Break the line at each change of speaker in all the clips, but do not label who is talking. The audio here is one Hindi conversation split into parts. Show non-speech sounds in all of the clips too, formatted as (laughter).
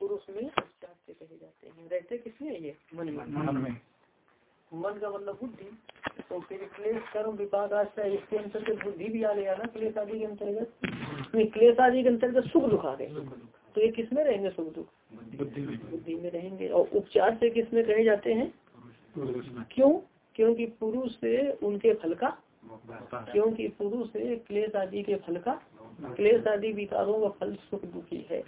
पुरुष में उपचार से कहे जाते हैं। रहते किसमें ये? मन में।
मन में।
मन का मतलब बुद्धि। तो फिर क्लेश कर्म विपाक आश्रय इसके अंतर्गत बुद्धि भी आ गया ना क्लेश आदि के अंतर्गत। क्लेश आदि के अंतर्गत सुख दुख आ गए। तो ये किसमें रहेंगे सुख दुख?
बुद्धि में।
रहेंगे। और उपचार से किसमें कहे जाते हैं? क्यों? क्योंकि पुरुष से उनके फल का क्योंकि पुरुष से क्लेश आदि के फल का क्लेश आदि विकारों का फल सुख दुखी है।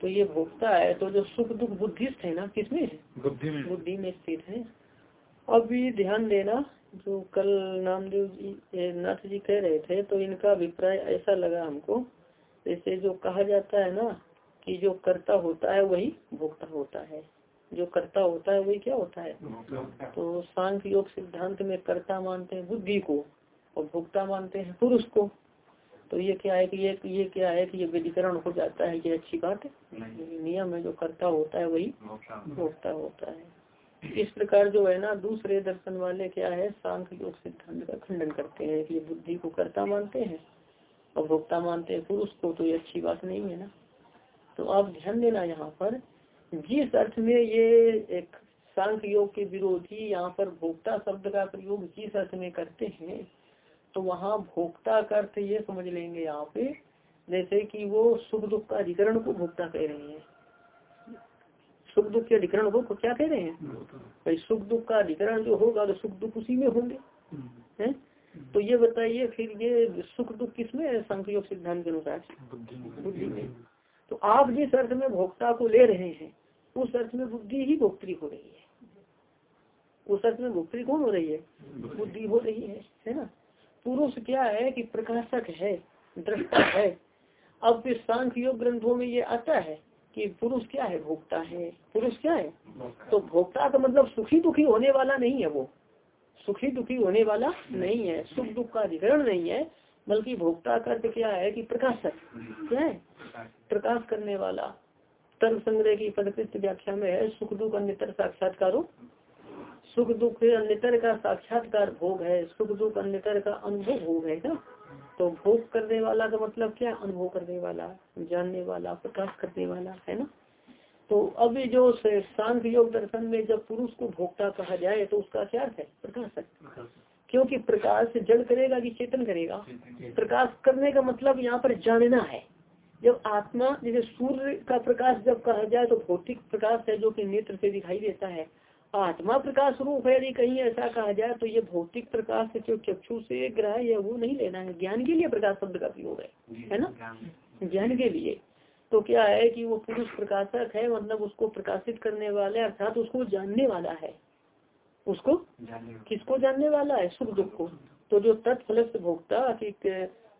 तो ये भोगता है तो जो सुख दुख बुद्धिस्ट है ना किसमें?
बुद्धि में।
बुद्धि में स्थित है। अब ये ध्यान देना जो कल नामदेव जी नाथ जी कह रहे थे तो इनका अभिप्राय ऐसा लगा हमको जैसे जो कहा जाता है ना कि जो कर्ता होता है वही भोक्ता होता है। जो कर्ता होता है वही क्या होता है। तो सांख्य योग सिद्धांत में कर्ता मानते हैं बुद्धि को और भोक्ता मानते हैं पुरुष को। तो ये क्या है कि ये ये क्या है कि ये विधिकरण हो जाता है ये अच्छी बात है। नियम है जो करता होता है वही। भोक्ता होता है। इस प्रकार जो है ना दूसरे दर्शन वाले क्या है सांख्य योग सिद्धांत का खंडन करते हैं कि ये बुद्धि को कर्ता मानते हैं और भोक्ता मानते हैं पुरुष को तो ये अच्छी बात नहीं है ना। तो आप ध्यान देना यहाँ पर जिस अर्थ में ये एक सांख्य योग के विरोधी यहाँ पर भोक्ता शब्द का प्रयोग जिस अर्थ में करते हैं तो वहाँ भोक्ता का अर्थ ये समझ लेंगे यहाँ पे, जैसे कि वो सुख दुख का अधिकरण को भोक्ता कह रहे हैं। सुख दुख के अधिकरण को क्या कह रहे हैं? भाई सुख दुख का अधिकरण जो होगा तो सुख दुख उसी में होंगे। हैं? तो ये बताइए फिर ये सुख दुख किसमें है? सांख्य योग सिद्धांत के अनुसार।
बुद्धि में।
तो आप जिस अर्थ में भोक्ता को ले रहे हैं, उस अर्थ में बुद्धि ही भोक्त्री हो रही है। उस अर्थ में भोक्त्री कौन हो रही है? बुद्धि हो रही है है ना? पुरुष क्या है कि प्रकाशक है दृष्टा है। अब सांख्य योग ग्रंथों में ये आता है कि पुरुष क्या है भोक्ता है। पुरुष क्या है? तो भोक्ता का मतलब सुखी दुखी होने वाला नहीं है वो। सुखी दुखी होने वाला नहीं है सुख दुख का अधिकरण नहीं है बल्कि भोक्ता का अर्थ क्या है कि प्रकाशक। क्या है? प्रकाश करने वाला। तर्क संग्रह की पदकृत व्याख्या में है सुख दुख अन्यतर साक्षात्कारो सुख दुख अन्यतर का साक्षात्कार भोग है, सुख दुख अन्यतर का अनुभव भोग है ना? तो भोग करने वाला का मतलब क्या? अनुभव करने वाला, जानने वाला, प्रकाश करने वाला, है ना? तो अभी जो सांख्य योग दर्शन में जब पुरुष को भोक्ता कहा जाए तो उसका क्या है? प्रकाशक क्योंकि प्रकाश जड़ करेगा कि चेतन करेगा? प्रकाश करने का मतलब यहाँ पर जानना है। जब आत्मा, जैसे सूर्य का प्रकाश जब कहा जाए तो भौतिक प्रकाश है जो कि नेत्र से दिखाई देता है। आत्मा प्रकाश रूप है यदि कहीं ऐसा कहा जाए तो ये भौतिक प्रकाश से जो चक्षु से ग्रह है वो नहीं लेना है। ज्ञान के लिए प्रकाश शब्द का प्रयोग है है ना? ज्ञान। के लिए। तो क्या है कि वो पुरुष प्रकाशक है मतलब उसको प्रकाशित करने वाले अर्थात उसको जानने वाला है। उसको किसको जानने वाला है? सुख दुख को। तो जो तत्फल भोक्ता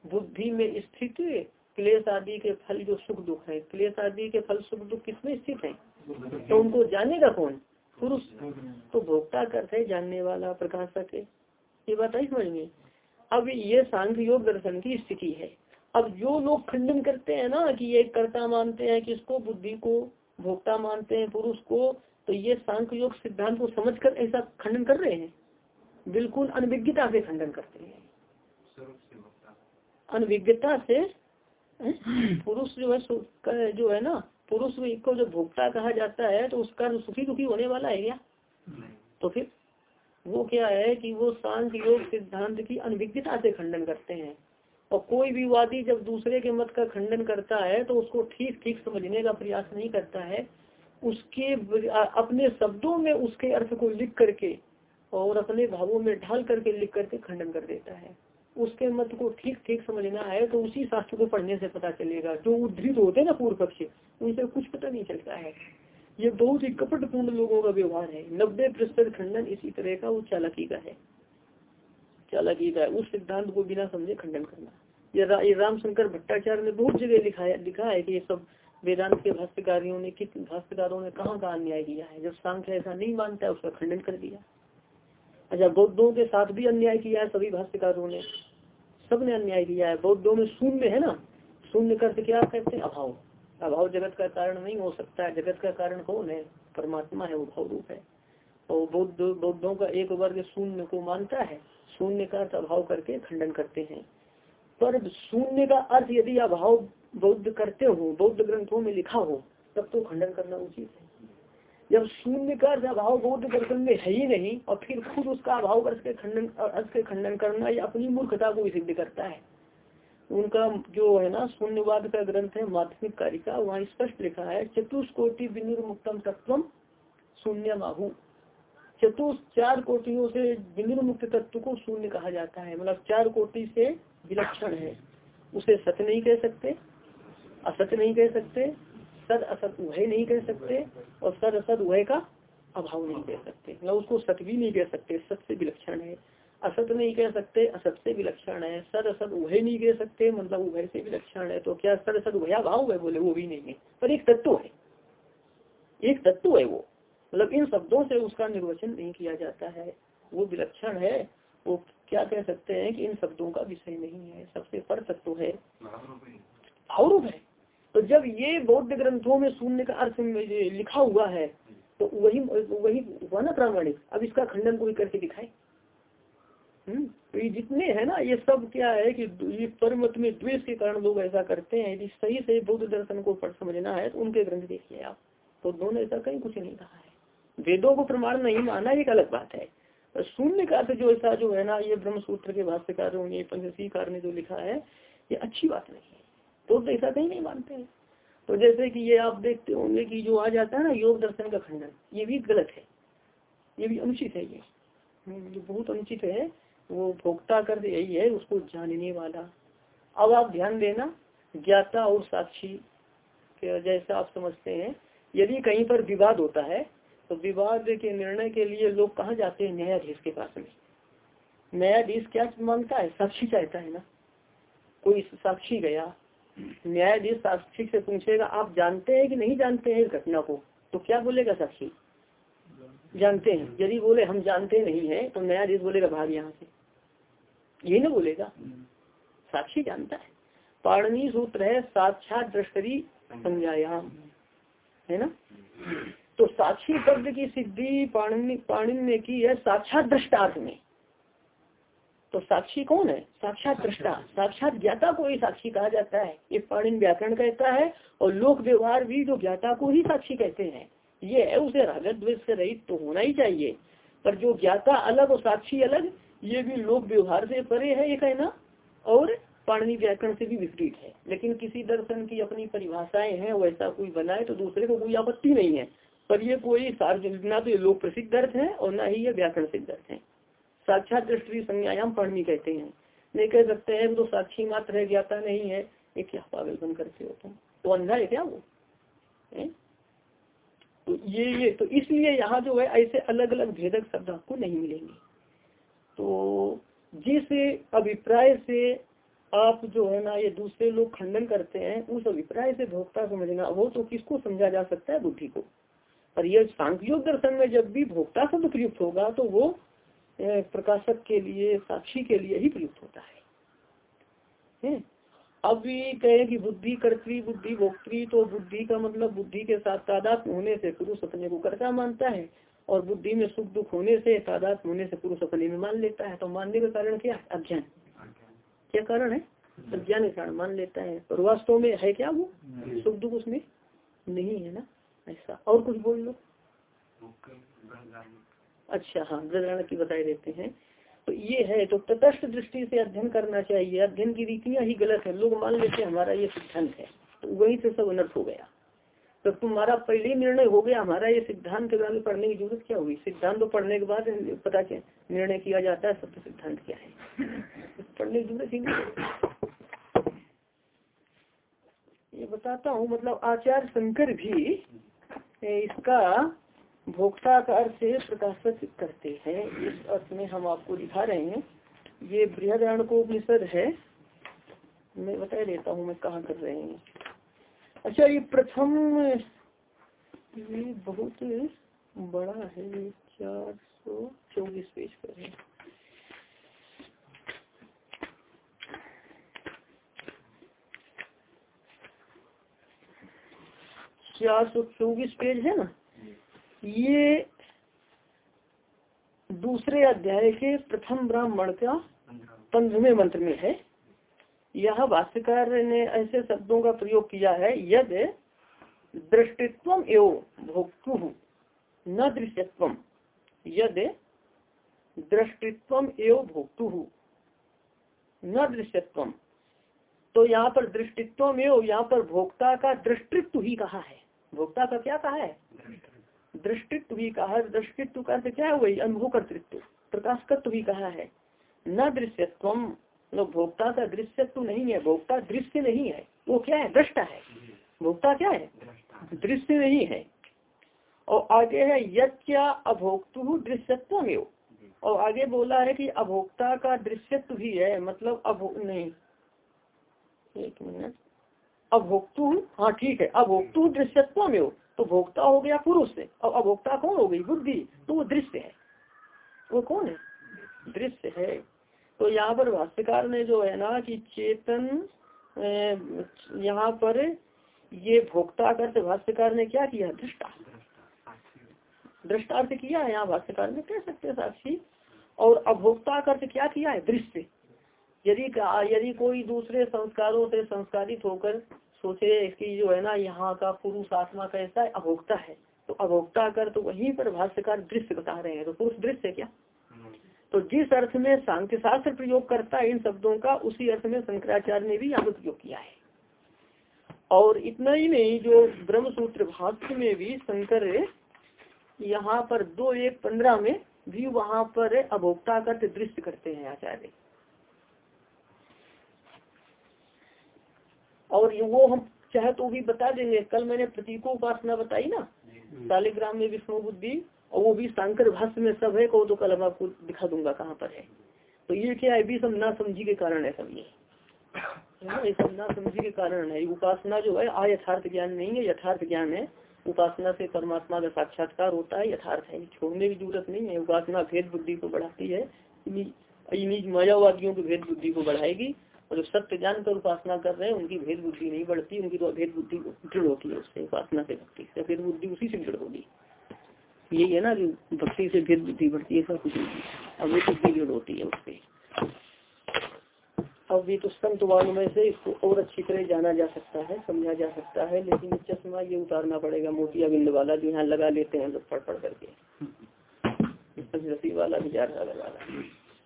बुद्धि में स्थित क्लेश आदि के फल जो सुख दुख है। क्लेश आदि के फल सुख दुख किसमें स्थित है? तो उनको जानेगा कौन? पुरुष तो भोक्ता करते है जानने वाला प्रकाशक ये बात आई समझ में? अब ये सांख्य योग दर्शन की स्थिति है। अब जो लोग खंडन करते हैं ना कि ये कर्ता मानते हैं किसको बुद्धि को, भोक्ता मानते हैं, पुरुष को तो ये सांख्य योग सिद्धांत को समझकर ऐसा खंडन कर रहे हैं? बिल्कुल अनभिज्ञता से खंडन करते हैं। अनभिज्ञता से पुरुष जो है जो है ना पुरुष को जो भोक्ता कहा जाता है तो उसका सुखी दुखी होने वाला है क्या? तो फिर वो क्या है कि वो शांत योग सिद्धांत की अनभिज्ञता से खंडन करते हैं। और कोई भी वादी जब दूसरे के मत का खंडन करता है तो उसको ठीक ठीक समझने का प्रयास नहीं करता है। उसके अपने शब्दों में उसके अर्थ को लिख करके और अपने भावों में ढाल करके लिख करके खंडन कर देता है। उसके मत को ठीक ठीक समझना है तो उसी शास्त्र को पढ़ने से पता चलेगा। जो उद्धृत होते हैं ना पूर्व पक्ष उनसे कुछ पता नहीं चलता है। ये बहुत ही कपटपूर्ण लोगों का व्यवहार है। नब्बे प्रतिशत खंडन इसी तरह का वो चालाकी का है। चालाकी का है। उस सिद्धांत को बिना समझे खंडन करना। ये, रा, ये रामशंकर भट्टाचार्य ने बहुत जगह लिखा है लिखा है कि ये सब वेदांत के भाष्यकारियों ने किस भाष्यकारों ने कहाँ कहाँ अन्याय किया है। जब सांख्य ऐसा नहीं मानता है उसका खंडन कर दिया। अच्छा बौद्धों के साथ भी अन्याय किया है सभी भाष्यकारों ने। सबने अन्याय किया है। बौद्धों में शून्य है ना? शून्य करते क्या कहते हैं? अभाव। अभाव जगत का कारण नहीं हो सकता है। जगत का कारण कौन है? परमात्मा है, वो भाव रूप है। और बौद्ध, बौद्धों का एक वर्ग शून्य को मानता है। शून्य का अर्थ अभाव करके खंडन करते हैं। पर शून्य का अर्थ यदि अभाव बौद्ध करते हो, बौद्ध ग्रंथों में लिखा हो, तब तो खंडन करना उचित है। जब शून्य का अभाव बौद्ध दर्शन में है ही नहीं, और फिर खुद उसका अभाव अर्थ के खंडन अर्थ के खंडन करना या अपनी मूर्खता को भी सिद्ध करता है। उनका जो है ना, शून्यवाद का ग्रंथ है, माध्यमिक कारिका, वहाँ स्पष्ट लिखा है, चतुष्कोटि विनिर्मुक्तम तत्व शून्य माहू चतुष चार कोटियों से विनिर्मुक्त तत्व को शून्य कहा जाता है मतलब चार कोटि से विलक्षण है। उसे सत्य नहीं कह सकते, असत्य नहीं कह सकते सद असत वह नहीं कह सकते और सद असत वह का अभाव नहीं कह सकते। मतलब उसको सत भी नहीं कह सकते सत से विलक्षण है। असत नहीं कह सकते असत से विलक्षण है। सद असत वह नहीं कह सकते मतलब उभय से विलक्षण है। तो क्या सद असत वह भाव है बोले? वो भी नहीं है। पर एक तत्व है। एक तत्व है वो। मतलब इन शब्दों से उसका निर्वचन नहीं किया जाता है। वो विलक्षण है। वो क्या कह सकते हैं कि इन शब्दों का विषय नहीं है। सबसे पर तत्व है। भावरूप है। तो जब ये बौद्ध ग्रंथों में शून्य का अर्थ लिखा हुआ है तो वही वही हुआ ना प्रामाणिक? अब इसका खंडन कोई करके दिखाए। हम्म तो ये जितने है ना, ये सब क्या है कि ये परमत में द्वेष के कारण लोग ऐसा करते हैं, यदि सही से बौद्ध दर्शन को पढ़ समझना है तो उनके ग्रंथ देखिए आप। तो दोनों ऐसा कहीं कुछ नहीं कहा है। वेदों को प्रमाण नहीं माना, एक अलग बात है। शून्य का अर्थ जो ऐसा जो है ना, ये ब्रह्म सूत्र के भाष्यकारों ने पंचशीकार ने जो लिखा है, ये अच्छी बात नहीं है। तो ऐसा कहीं नहीं मानते हैं। तो जैसे कि ये आप देखते होंगे कि जो आ जाता है ना योग दर्शन का खंडन ये भी गलत है। ये भी अनुचित है ये। हम्म, ये बहुत अनुचित है वो भोक्ता कर यही है उसको जानने वाला। अब आप ध्यान देना ज्ञाता और साक्षी जैसा आप समझते हैं यदि कहीं पर विवाद होता है तो विवाद के निर्णय के लिए लोग कहाँ जाते हैं न्यायाधीश के पास में? न्यायाधीश क्या माँगता है? साक्षी चाहता है ना। कोई साक्षी गया न्यायाधीश साक्षी से पूछेगा, आप जानते हैं कि नहीं जानते हैं घटना को? तो क्या बोलेगा साक्षी? जानते हैं। यदि बोले, हम जानते नहीं है तो न्यायाधीश बोलेगा, भाग यहाँ से। यही ना बोलेगा? साक्षी जानता है। पाणनी सूत्र है, साक्षात दृष्टि संज्ञायाम। है ना? तो साक्षी शब्द की सिद्धि पाणनी पाणिन ने की है, साक्षात दृष्टार्थ में। तो साक्षी कौन है? साक्षात दृष्टा। साक्षात ज्ञाता को ही साक्षी कहा जाता है। ये पाणिन व्याकरण कहता है और लोक व्यवहार भी जो ज्ञाता को ही साक्षी कहते हैं। ये है उसे रागत द्वेष से रहित तो होना ही चाहिए। पर जो ज्ञाता अलग और साक्षी अलग ये भी लोक व्यवहार से परे है ये कहना। और पाणनी व्याकरण से भी विपरीत है। लेकिन किसी दर्शन की अपनी परिभाषाएँ हैं वैसा कोई बनाए तो दूसरे को कोई आपत्ति नहीं है। पर ये कोई सार्वजनिक ना तो ये लोक प्रसिद्ध अर्थ है और ना ही ये व्याकरण सिद्ध अर्थ है। साक्षात दृष्टि संज्ञायाम पढ़नी कहते हैं। नहीं कह सकते हैं तो साक्षी मात्र है, ज्ञाता नहीं है। ये क्या पागलपन करते हो? तुम तो अंधा है क्या वो? है? तो ये ये तो इसलिए यहाँ जो है, ऐसे अलग अलग भेदक शब्द आपको नहीं मिलेंगे। तो जिस अभिप्राय से आप जो है ना, ये दूसरे लोग खंडन करते हैं, उस अभिप्राय से भोक्ता समझना, वो तो किसको समझा जा सकता है बुद्धि को? पर यह सांख्योग दर्शन में जब भी भोक्ता शब्द प्रयुक्त होगा तो वो प्रकाशक के लिए साक्षी के लिए ही प्रयुक्त होता है। अब भी कहे कि बुद्धि कर्तरी बुद्धि भोक्तरी तो बुद्धि का मतलब बुद्धि के साथ तादात्म होने से पुरुष अपने को कर्ता मानता है और बुद्धि में सुख दुख होने से तादात्म होने से पुरुष अपने में मान लेता है। तो मानने का कारण क्या है? अज्ञान। क्या कारण है? अज्ञान के कारण मान लेता है। और वास्तव में है क्या वो? सुख दुख उसमें नहीं है ना? ऐसा। और कुछ बोल लो। अच्छा हाँ वृद्धारण की बताए देते हैं। तो ये है तो तटस्थ दृष्टि से अध्ययन करना चाहिए। अध्ययन की रीतियाँ ही गलत है। लोग मान लेते हमारा ये सिद्धांत है तो वहीं से सब अनर्थ हो गया। तो तुम्हारा पहले निर्णय हो गया, हमारा ये सिद्धांत के बाद पढ़ने की ज़रूरत क्या हुई सिद्धांत तो पढ़ने के बाद पता क्या निर्णय किया जाता है, सत्य सिद्धांत क्या है? पढ़ने की ज़रूरत ही नहीं ये बताता हूँ मतलब आचार्य शंकर भी इसका भोक्ता का अर्थ प्रकाशित करते हैं। इस अर्थ में हम आपको दिखा रहे हैं। ये बृहदारण को उपनिषद है। मैं बता देता हूँ मैं कहाँ कर रहे हैं। अच्छा ये प्रथम, ये बहुत बड़ा है, ये चार सौ चौबीस पेज पर है। चार सौ चौबीस पेज है ना? ये दूसरे अध्याय के प्रथम ब्राह्मण का पंद्रहवें मंत्र में है। यह भाष्यकार ने ऐसे शब्दों का प्रयोग किया है, यद दृष्टित्व एवं भोक्तु, न दृश्यत्व। यद दृष्टित्व एवं भोक्तु, न दृश्यत्व। तो यहाँ पर दृष्टित्व में यहाँ पर भोक्ता का दृष्टित्व ही कहा है? भोक्ता का क्या कहा है? दृष्टित्व भी कहा है, दृष्टित्व का क्या है? वही अनुभव कर्तृत्व। प्रकाशकत्व भी कहा है। न दृश्यत्व भोक्ता का दृश्यत्व नहीं है, भोक्ता दृश्य नहीं है। वो क्या है? दृष्टा है। भोक्ता क्या है? दृश्य नहीं है। और आगे है यज्ञ अभोक्तु दृश्यत्व और आगे बोला है कि अभोक्ता का दृश्यत्व भी है मतलब अभो, नहीं। एक मिनट। अभोक्तु हाँ ठीक है। अभोक्तु दृश्यत्व में तो भोक्ता हो गया पुरुष से। और अभोक्ता कौन हो गई? बुद्धि। तो वो दृश्य है। वो कौन है? दृश्य है। तो यहाँ पर भाष्यकार ने जो है ना कि चेतन यहाँ पर ये भोक्ता करते भाष्यकार ने क्या किया? दृष्टा दृष्टार्थ किया है यहाँ भाष्यकार ने। कह सकते हैं साक्षी। और अभोक्ता करते क्या किया है? दृश्य। यदि यदि कोई दूसरे संस्कारों से संस्कारित होकर सोचे इसकी जो है ना, यहाँ का पुरुष आत्मा कैसा है अभोक्ता है। तो अभोक्ता कर तो वहीं पर भाष्यकार दृश्य बता रहे हैं तो पुरुष दृश्य क्या? तो जिस अर्थ में सांख्य शास्त्र प्रयोग करता है इन शब्दों का, उसी अर्थ में शंकराचार्य ने भी यहाँ पर प्रयोग किया है। और इतना ही नहीं, जो ब्रह्म सूत्र भाष्य में भी शंकर यहाँ पर दो एक पंद्रह में भी वहाँ पर अभोक्ता करते दृश्य करते हैं आचार्य। और वो हम चाहे तो भी बता देंगे। कल मैंने प्रतीको उपासना बताई ना। शालिग्राम में विष्णु बुद्धि और वो भी शांकर भाष्य में सब है को तो कल हम आपको दिखा दूँगा कहाँ पर है। तो ये क्या है भी सब ना समझी के कारण है सब ये। ये सब ना समझी के कारण है। उपासना जो है आ यथार्थ ज्ञान नहीं है यथार्थ ज्ञान है। उपासना से परमात्मा का साक्षात्कार होता है यथार्थ है। छोड़ने की ज़रूरत नहीं है। उपासना भेद बुद्धि को बढ़ाती है। इन्हीं मायावादियों की भेद बुद्धि को बढ़ाएगी। और जो सत्य जान कर उपासना कर रहे हैं उनकी भेद बुद्धि नहीं बढ़ती उनकी तो भेद बुद्धि दृढ़ होती है उससे उपासना से भक्ति से। भेद बुद्धि उसी से दृढ़ होगी। यही है ना कि भक्ति से भेद बुद्धि बढ़ती है सब कुछ अब भेद बुद्धि दृढ़ होती है उससे। अब भी तो संत वालों में से इसको और अच्छी तरह जाना जा सकता है समझा जा सकता है लेकिन चश्मा ये उतारना पड़ेगा मोतिया बिंद वाला जो यहाँ लगा लेते हैं लोग पढ़ पढ़ करके रसी वाला भी जा रहा लगा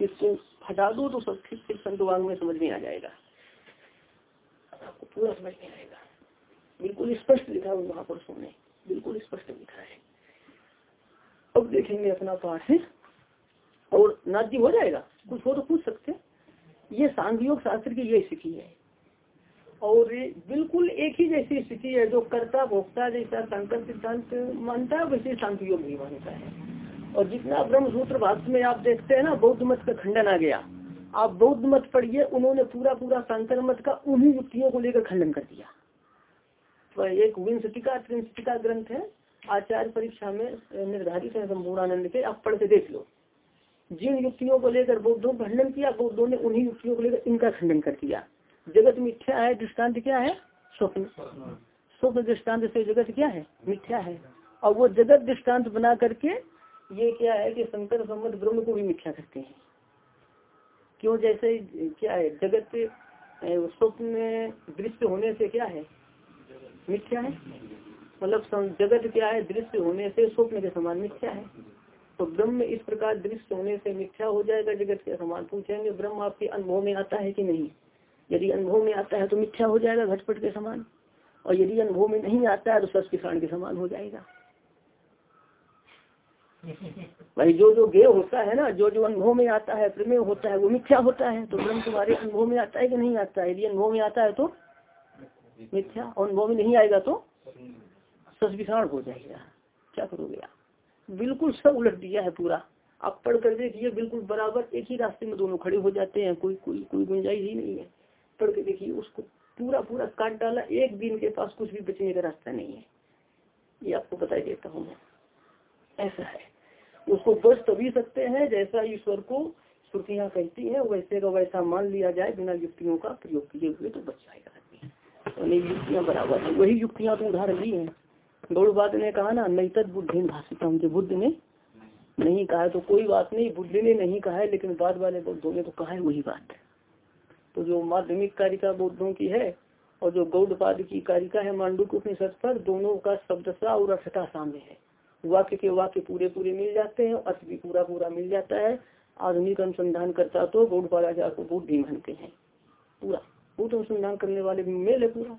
इसको हटा दो तो सब ठीक संत में समझ में आ जाएगा। आपको पूरा समझ में आएगा। बिल्कुल स्पष्ट लिखा है महापुरुषों ने। बिल्कुल स्पष्ट लिखा है। अब देखेंगे अपना पाठ है। और नाजी हो जाएगा? कुछ हो तो पूछ सकते ये सांघयोग शास्त्र की ये स्थिति है। और बिल्कुल एक ही जैसी स्थिति है जो कर्ता, भोक्ता जैसा संकल्प सिद्धांत मानता है, वैसे सांख्योग भी मानता है। और जितना ब्रह्म सूत्र भाष्य में आप देखते हैं ना, बौद्ध मत का खंडन आ गया। आप बौद्ध मत पढ़िए, उन्होंने पूरा पूरा शंकर मत का उन्हीं युक्तियों को लेकर खंडन कर दिया। तो एक विंशतिका त्रिंशतिका ग्रंथ है। आचार्य परीक्षा में निर्धारित है संपूर्णानंद के, आप पढ़ के देख लो। जिन युक्तियों को लेकर बौद्धों का खंडन किया, बौद्धों ने उन्हीं युक्तियों को लेकर इनका खंडन कर दिया। जगत मिथ्या है दृष्टांत क्या है? स्वप्न। स्वप्न दृष्टांत से जगत क्या है? मिथ्या है। और वो जगत दृष्टांत बना करके ये क्या है कि शंकर संबंध ब्रह्म को भी मिथ्या करते हैं। क्यों जैसे क्या है? जगत स्वप्न दृश्य होने से क्या है? मिथ्या है? मतलब जगत क्या है? दृश्य होने से स्वप्न के समान मिथ्या है। तो ब्रह्म इस प्रकार दृश्य होने से मिथ्या हो जाएगा, जगत के समान पूछेंगे, ब्रह्म आपके अनुभव में आता है कि नहीं? यदि अनुभव में आता है तो मिथ्या हो जाएगा, घटपट के समान। और यदि अनुभव में नहीं आता है तो सच किसान के समान हो जाएगा। भाई, जो जो गे होता है ना, जो जो अनुभव में आता है प्रमेय होता है, वो मिथ्या होता है तो ब्रह्म तुम्हारे अनुभव में आता है कि नहीं आता है? यदि अनुभव में आता है तो मिथ्या अनुभव में नहीं आएगा तो सच विषाण हो जाएगा। क्या करोगे आप? बिल्कुल सब उलट दिया है पूरा। आप पढ़ कर देखिए, बिल्कुल बराबर एक ही रास्ते में दोनों खड़े हो जाते हैं, कोई कोई कोई गुंजाइश ही नहीं है। पढ़ के देखिए, उसको पूरा पूरा काट डाला, एक दिन के पास कुछ भी बचने का रास्ता नहीं है। ये आपको बताई देता हूँ मैं। ऐसा है। उसको बच तभी सकते हैं जैसा ईश्वर को श्रुतियाँ कहती हैं, वैसे का वैसा मान लिया जाए, बिना युक्तियों का प्रयोग किए हुए तो बच जाएगा आदमी। युक्तियाँ बराबर है। वही युक्तियाँ तो उधार ली है। गौड़वाद ने कहा ना, नहीं तद बुद्धि भाषिता जो बुद्ध ने नहीं कहा तो कोई बात नहीं, बुद्ध ने नहीं कहा है, लेकिन बाद वाले बुद्धों ने तो कहा है वही बात। तो जो माध्यमिक कारिका बौद्धों की है और जो गौड़पाद की कारिका है मांडू उपनिषद पर, दोनों का शब्दसा और अर्थता सामने है। वाक्य के वाक्य पूरे पूरे मिल जाते हैं, अर्थ भी पूरा पूरा मिल जाता है। आधुनिक अनुसंधान करता तो गौड़पादाचार्य को बुद्धि मानते हैं। पूरा। बुद्ध अनुसंधान करने वाले भी मेल है पूरा।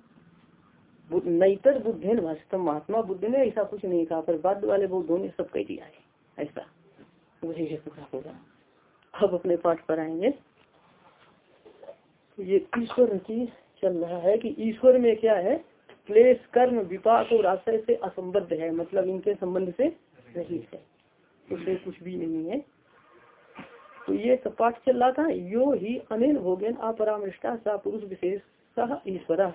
नईतर बुद्धेन वास्तव महात्मा बुद्ध ने ऐसा कुछ नहीं कहा, पर बाद वाले बुद्धों ने सब कह दिया है। ऐसा। वही है पूरा पूरा। अब अपने पाठ पर आएँगे। ये ईश्वर की चल रहा है कि ईश्वर में क्या है? क्लेश कर्म विपाक और आश्रय से असंबद्ध है मतलब इनके संबंध से नहीं है। उसे कुछ भी नहीं है। तो ये सब पाठ चल रहा था। यो ही अनिल भोगेन अपरामृष्टा सा पुरुष विशेष सह ईश्वर।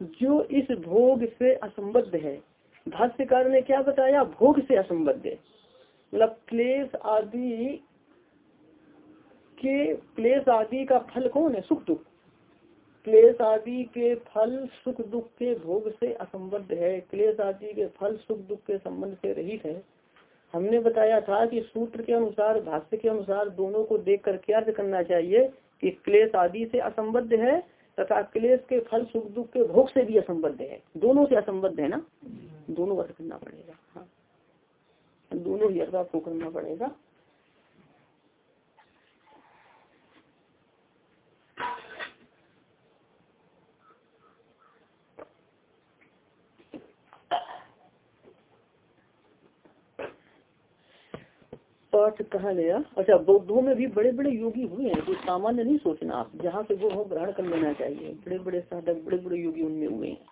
जो इस भोग से असंबद्ध है। भाष्यकार ने क्या बताया? भोग से असंबद्ध मतलब क्लेश आदि के, क्लेश आदि का फल कौन है? सुख दुख। क्लेश आदि के फल सुख दुख के भोग से असंबद्ध है। क्लेश आदि के फल सुख दुख के संबंध से रहित है। हमने बताया था कि सूत्र के अनुसार भाष्य के अनुसार दोनों को देख कर क्या अर्थ करना चाहिए कि क्लेश आदि से असंबद्ध है तथा क्लेश के फल सुख दुख के भोग से भी असंबद्ध है। दोनों से असंबद्ध है ना? दोनों अर्थ करना पड़ेगा। हाँ। दोनों ही अर्थ आपको करना पड़ेगा। पाठ कहा गया। अच्छा बौद्धों में भी बड़े बड़े योगी हुए हैं, कोई सामान्य नहीं सोचना। आप जहाँ से वो हो, ग्रहण कर लेना चाहिए। बड़े बड़े साधक बड़े बड़े योगी उनमें हुए हैं।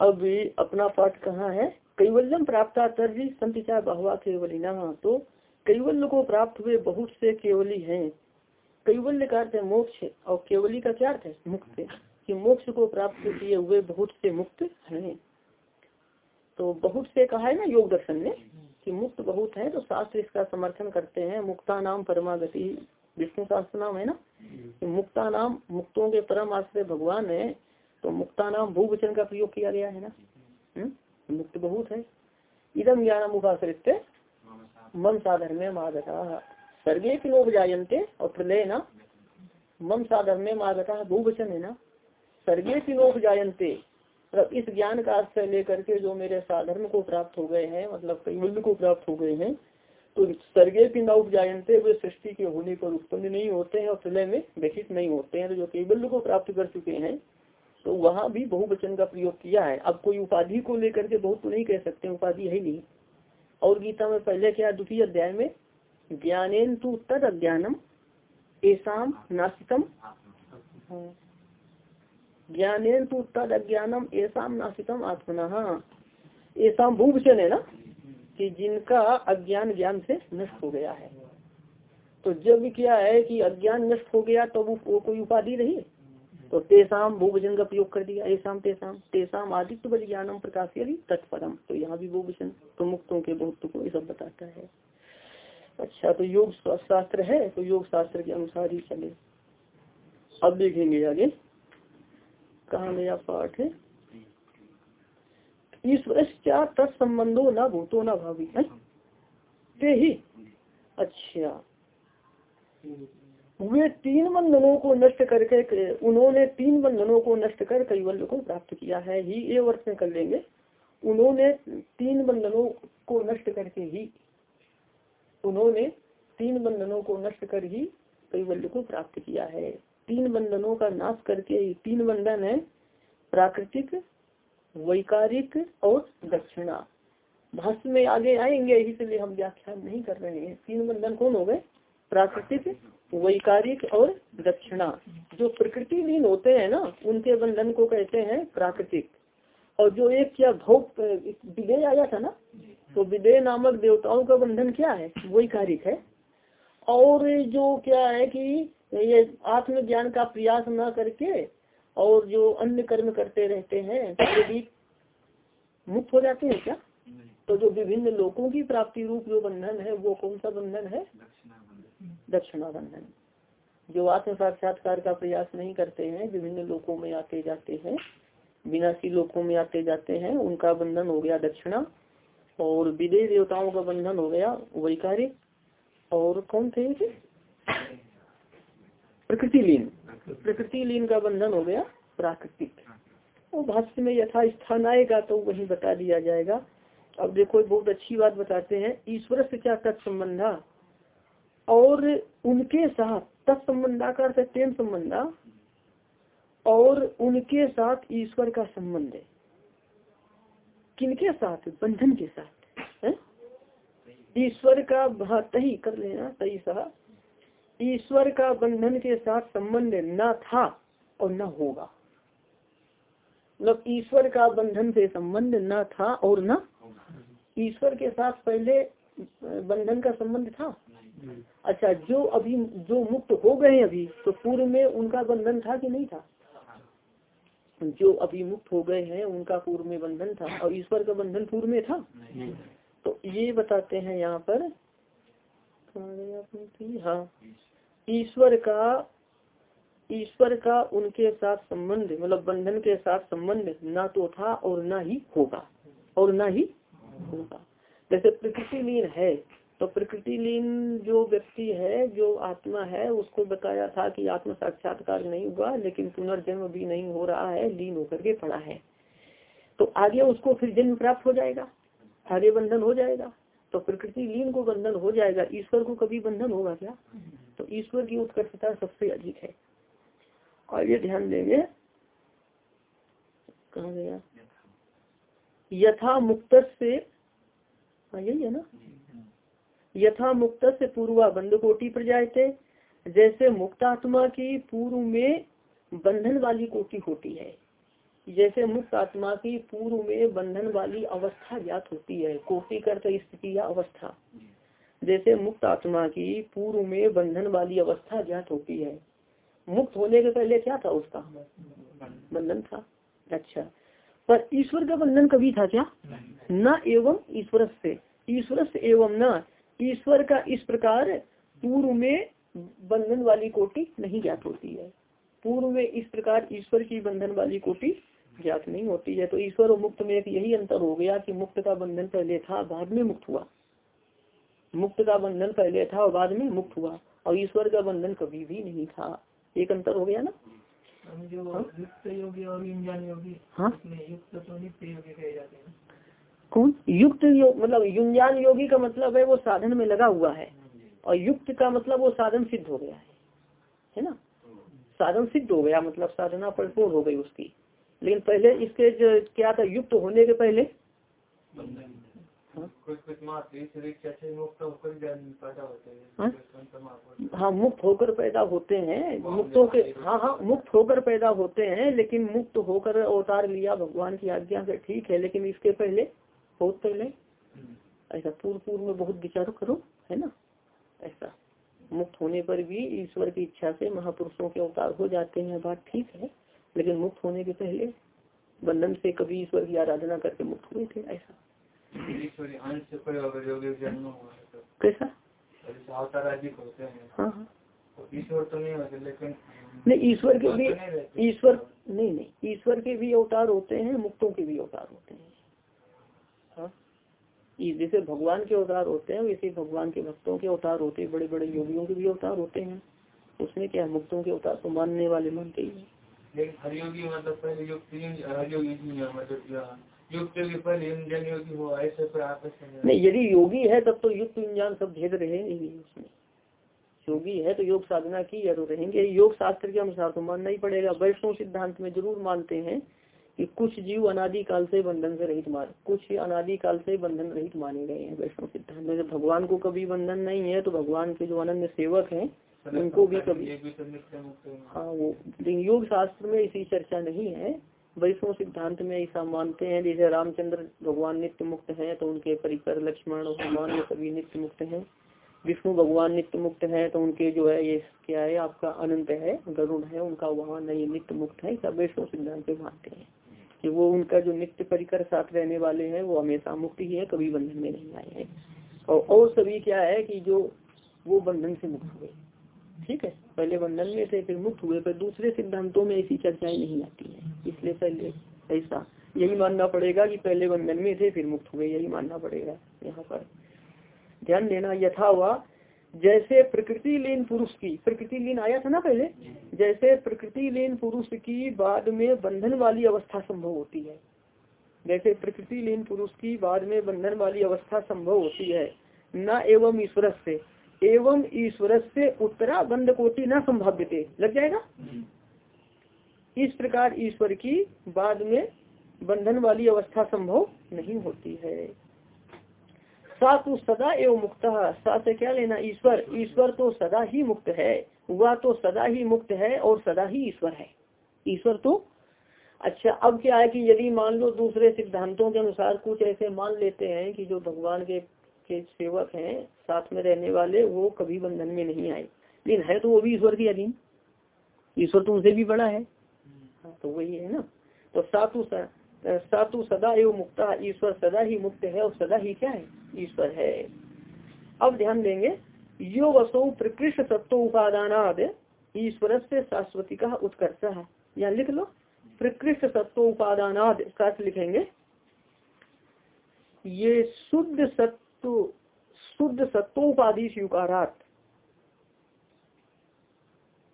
अब अपना पाठ कहाँ है? कैवल्यम प्राप्त तर्जी संतिचा बहुआ केवलिना। तो कैवल्य को प्राप्त हुए बहुत से केवली हैं। कैवल्य का अर्थ है मोक्ष, और केवली का क्या अर्थ है? मुक्त। कि मोक्ष को प्राप्त किए हुए बहुत से मुक्त हैं। तो बहुत से कहा है ना योग दर्शन में? कि मुक्त बहुत है तो शास्त्र इसका समर्थन करते हैं। मुक्ता नाम परमागति। विष्णु शास्त्र नाम है ना? कि मुक्ता नाम मुक्तों के परम आश्रय भगवान है तो मुक्ता नाम भूवचन का प्रयोग किया गया है ना? हुँ? मुक्त बहुत है। इदम ज्ञान मुखाश्रित मम में मागता। सर्गे की लोग जायंते और प्रलय ना? मम साधर में मागता। भूवचन है ना? सर्गे की लोग जायंते मतलब इस ज्ञान का आश्रय लेकर के जो मेरे साधर्म को प्राप्त हो गए हैं मतलब कैवल्य को प्राप्त हो गए हैं तो सर्गे की नौ जायंते वे सृष्टि के होने पर उत्पन्न नहीं होते हैं और प्रलय में व्यथित नहीं होते हैं। तो जो कैवल्य को प्राप्त कर चुके हैं तो वहाँ भी बहुवचन का प्रयोग किया है। अब कोई उपाधि को लेकर के बहुत तो नहीं कह सकते, उपाधि है नहीं। और गीता में पहले क्या द्वितीय अध्याय में, ज्ञानेन तू तद अज्ञानम ऐसा नास्तिकम ज्ञानेन तो तद अज्ञानम ऐसा नासितम आत्मना। ऐसा भूभूषण है ना? कि जिनका अज्ञान ज्ञान से नष्ट हो गया है। तो जब क्या है कि अज्ञान नष्ट हो गया तो वो, वो कोई उपाधि रही तो तेसाम भूभजन का प्रयोग कर दिया ऐसा तेसाम तेसाम आदित्य बल ज्ञानम प्रकाश तत्परम तो यहाँ भी भूभजन तो मुक्तों के बहुत को ये सब बताता है। अच्छा तो योग शास्त्र है तो योग शास्त्र के अनुसार ही चले। अब देखेंगे आगे। कहा गया पाठ ईश्वर तत्संबंधो न भूतो न भावी ते ही। अच्छा। वे तीन बंधनों को नष्ट करके, उन्होंने तीन बंधनों को नष्ट कर कैवल्य को प्राप्त किया है। ही ये वर्ष में कर लेंगे। उन्होंने तीन बंधनों को नष्ट करके ही, उन्होंने तीन बंधनों को नष्ट कर ही कैवल्य को प्राप्त किया है। तीन बंधनों का नाश करके तीन बंधन है, प्राकृतिक, वैकारिक और दक्षिणा। भाष्य में आगे आएँगे, इसलिए हम व्याख्यान नहीं कर रहे हैं। तीन बंधन कौन हो गए? प्राकृतिक, वैकारिक और दक्षिणा। जो प्रकृति लीन होते हैं ना, उनके बंधन को कहते हैं प्राकृतिक। और जो एक क्या भोग विदय आया था ना तो विदय नामक देवताओं का बंधन क्या है? वैकारिक है। और जो क्या है कि ये आत्मज्ञान का प्रयास न करके और जो अन्य कर्म करते रहते हैं तो भी मुक्त हो जाते हैं क्या? तो जो विभिन्न लोगों की प्राप्ति रूप जो बंधन है वो कौन सा बंधन है? दक्षिणा बंधन। जो आत्म साक्षात्कार का प्रयास नहीं करते हैं विभिन्न लोगों में आते जाते हैं विनाशी लोगों में आते जाते हैं उनका बंधन हो गया दक्षिणा और विदेश देवताओं का बंधन हो गया वैकारिक। और कौन थे प्रकृति लीन। प्रकृति। लीन का बंधन हो गया प्राकृतिक। और भाष्य में यथा स्थान आएगा तो वही बता दिया जाएगा। अब देखो बहुत अच्छी बात बताते हैं ईश्वर से क्या तत्संबंधा और उनके साथ तत्संबंधा का अर्थ तेन संबंधा और उनके साथ ईश्वर का संबंध है। किनके साथ? बंधन के साथ ईश्वर का हाँ तही कर लेना सही सहा। ईश्वर का बंधन के साथ संबंध न था और न होगा। मतलब ईश्वर का बंधन से संबंध न था और न ईश्वर के साथ पहले बंधन का संबंध था। अच्छा जो अभी जो मुक्त हो गए अभी तो पूर्व में उनका बंधन था कि नहीं था? जो अभी मुक्त हो गए हैं उनका पूर्व में बंधन था और ईश्वर का बंधन पूर्व में था? तो ये बताते हैं यहाँ पर हाँ ईश्वर का ईश्वर का उनके साथ संबंध मतलब बंधन के साथ संबंध ना तो था और ना ही होगा, और ना ही होगा। जैसे प्रकृति लीन है तो प्रकृति लीन जो व्यक्ति है, जो आत्मा है, उसको बताया था कि आत्म साक्षात्कार नहीं हुआ, लेकिन पुनर्जन्म भी नहीं हो रहा है, लीन होकर के पड़ा है। तो आगे उसको फिर जन्म प्राप्त हो जाएगा, आगे बंधन हो जाएगा। तो प्रकृति लीन को बंधन हो जाएगा। ईश्वर को कभी बंधन होगा क्या? तो ईश्वर की उत्कर्षता सबसे अधिक है। और ये ध्यान देंगे। कहा गया? यथा मुक्त से हाँ यही है ना? यथा मुक्त से पूर्वा बंध कोटि प्रजाते जैसे मुक्त आत्मा की पूर्व में बंधन वाली कोटि होती है। जैसे मुक्त आत्मा की पूर्व में बंधन वाली अवस्था ज्ञात होती है कोटि करते स्थिति या अवस्था। जैसे मुक्त आत्मा की पूर्व में बंधन वाली अवस्था ज्ञात होती है। मुक्त होने के पहले क्या था उसका? बंधन था। अच्छा। पर ईश्वर का बंधन कभी था क्या? न एवं ईश्वर से। ईश्वर से एवं न। ईश्वर का इस प्रकार पूर्व में बंधन वाली कोटि नहीं ज्ञात होती है। पूर्व में इस प्रकार ईश्वर की बंधन वाली कोटि ज्ञात नहीं होती है तो ईश्वर और मुक्त में एक यही अंतर हो गया कि मुक्त का बंधन पहले था बाद में मुक्त हुआ। मुक्त का बंधन पहले था और बाद में मुक्त हुआ और ईश्वर का बंधन कभी भी नहीं था। एक अंतर हो गया ना?
जो युक्त योगी और युंजान योगी
हाँ?
युक्त तो नित्य जाते हैं।
कौन? युक्त योग मतलब युंजान योगी का मतलब है वो साधन में लगा हुआ है और युक्त का मतलब वो साधन सिद्ध हो गया है। है ना? साधन सिद्ध हो गया मतलब साधना परिपूर्ण हो गई उसकी। लेकिन पहले इसके जो क्या था युक्त होने के पहले? हाँ?
कुछ कुछ मात्र इस रिक्शा से मुक्त होकर पैदा होते
हाँ?
हैं?
हाँ मुक्त होकर पैदा होते हैं। मुक्तों के हाँ। हाँ मुक्त होकर पैदा होते हैं लेकिन मुक्त होकर अवतार लिया भगवान की आज्ञा से ठीक है लेकिन इसके पहले बहुत पहले? ऐसा पूर्व पूर्व में बहुत विचार करो है ना? ऐसा। मुक्त होने पर भी ईश्वर की इच्छा से महापुरुषों के अवतार हो जाते हैं बात ठीक है। लेकिन मुक्त होने के पहले बंधन से कभी ईश्वर की आराधना करके मुक्त हुए थे ऐसा।
तो।
कैसा?
हैं।
हाँ हाँ।
तो ईश्वर तो नहीं होते लेकिन
नहीं ईश्वर के भी
तो नहीं
ईश्वर नहीं नहीं। ईश्वर के भी अवतार होते हैं मुक्तों के भी अवतार होते हैं। हाँ। जैसे भगवान के अवतार होते हैं वैसे भगवान के भक्तों के अवतार होते हैं बड़े बड़े योगियों के भी अवतार होते हैं। उसमें क्या मुक्तों के अवतार तो मानने वाले मानते ही हैं।
लेकिन हरियोगी मतलब पहले युक्त हरियोगी मतलब योगी योगी
नहीं, यदि योगी है, तब तो युक्त इंजान सब भेद रहेंगे ही उसमें। योगी है तो योग साधना की है तो रहेंगे योग शास्त्र के अनुसार तो मानना ही पड़ेगा। वैष्णव सिद्धांत में ज़रूर मानते हैं कि कुछ जीव अनादि काल से बंधन से रहित मान, कुछ अनादि काल से बंधन रहित माने गए हैं वैष्णव सिद्धांत में। जब भगवान को कभी बंधन नहीं है तो भगवान के जो अनन्य सेवक हैं उनको भी कभी
तो है।
वो योग शास्त्र में इसी चर्चा नहीं है। वैष्णव सिद्धांत में ऐसा मानते हैं जैसे रामचंद्र भगवान नित्य मुक्त हैं तो उनके परिकर लक्ष्मण और हनुमान ये सभी नित्य मुक्त हैं। विष्णु भगवान नित्य मुक्त है तो उनके जो है ये क्या है आपका अनंत है गरुण है उनका वहाँ नहीं नित्य मुक्त है। सब वैष्णव सिद्धांत में मानते हैं कि वो उनका जो नित्य परिकर साथ रहने वाले हैं वो हमेशा मुक्त ही है कभी बंधन में नहीं आए हैं। और, और सभी क्या है कि जो वो बंधन से मुक्त हुए। ठीक है, पहले बंधन में थे, फिर मुक्त हुए पर दूसरे सिद्धांतों में ऐसी चर्चाएँ नहीं आती है। इसलिए पहले ऐसा, यही मानना पड़ेगा कि पहले बंधन में थे, फिर मुक्त हुए, यही मानना पड़ेगा यहाँ पर। ध्यान देना, यथा हुआ, जैसे प्रकृति लीन पुरुष की प्रकृति लीन आया था ना पहले? जैसे प्रकृति लीन पुरुष की बाद में बंधन वाली अवस्था संभव होती है। जैसे प्रकृति लीन पुरुष की बाद में बंधन वाली अवस्था संभव होती है, न एवं ईश्वर से एवं ईश्वर से उत्तरा बंद कोटि न संभाव्य लग जाएगा? इस प्रकार ईश्वर की बाद में बंधन वाली अवस्था संभव नहीं होती है। सा तो सदा एवं मुक्त। सा से क्या लेना? ईश्वर। ईश्वर तो सदा ही मुक्त है। वह तो सदा ही मुक्त है और सदा ही ईश्वर है। ईश्वर तो अच्छा अब क्या है कि यदि मान लो दूसरे सिद्धांतों के अनुसार कुछ ऐसे मान लेते हैं कि जो भगवान के के सेवक हैं साथ में रहने वाले वो कभी बंधन में नहीं आए। लेकिन है तो वो भी ईश्वर के अधीन। ईश्वर तो उनसे भी बड़ा है। हाँ, तो वही है ना। तो सातु सातु सदा एवं मुक्ता ईश्वर सदा ही मुक्त है और सदा ही क्या है? ईश्वर है। अब ध्यान देंगे यो वसो प्रकृष्ट सत्व उपादान ईश्वर से शाश्वती का उत्कर्ष। है यहाँ लिख लो प्रकृष्ट सत्व उपादान लिखेंगे। ये शुद्ध सत्व शुद्ध सत्वोपाधि स्वीकारात।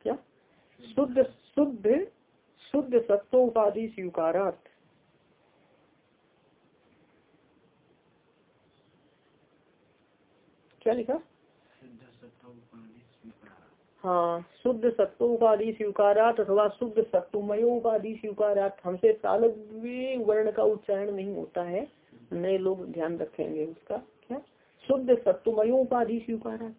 क्या? शुद्ध शुद्ध शुद्ध सत्वोपाधि स्वीकारात। क्या लिखा? हाँ शुद्ध सत्व उपाधि स्वीकारात अथवा शुद्ध सत्वमय उपाधि स्वीकारात। हमसे तालव्य वर्ण का उच्चारण नहीं होता है। नए लोग ध्यान रखेंगे उसका। क्या? शुद्ध सत्वमय उपाधि स्वीकार।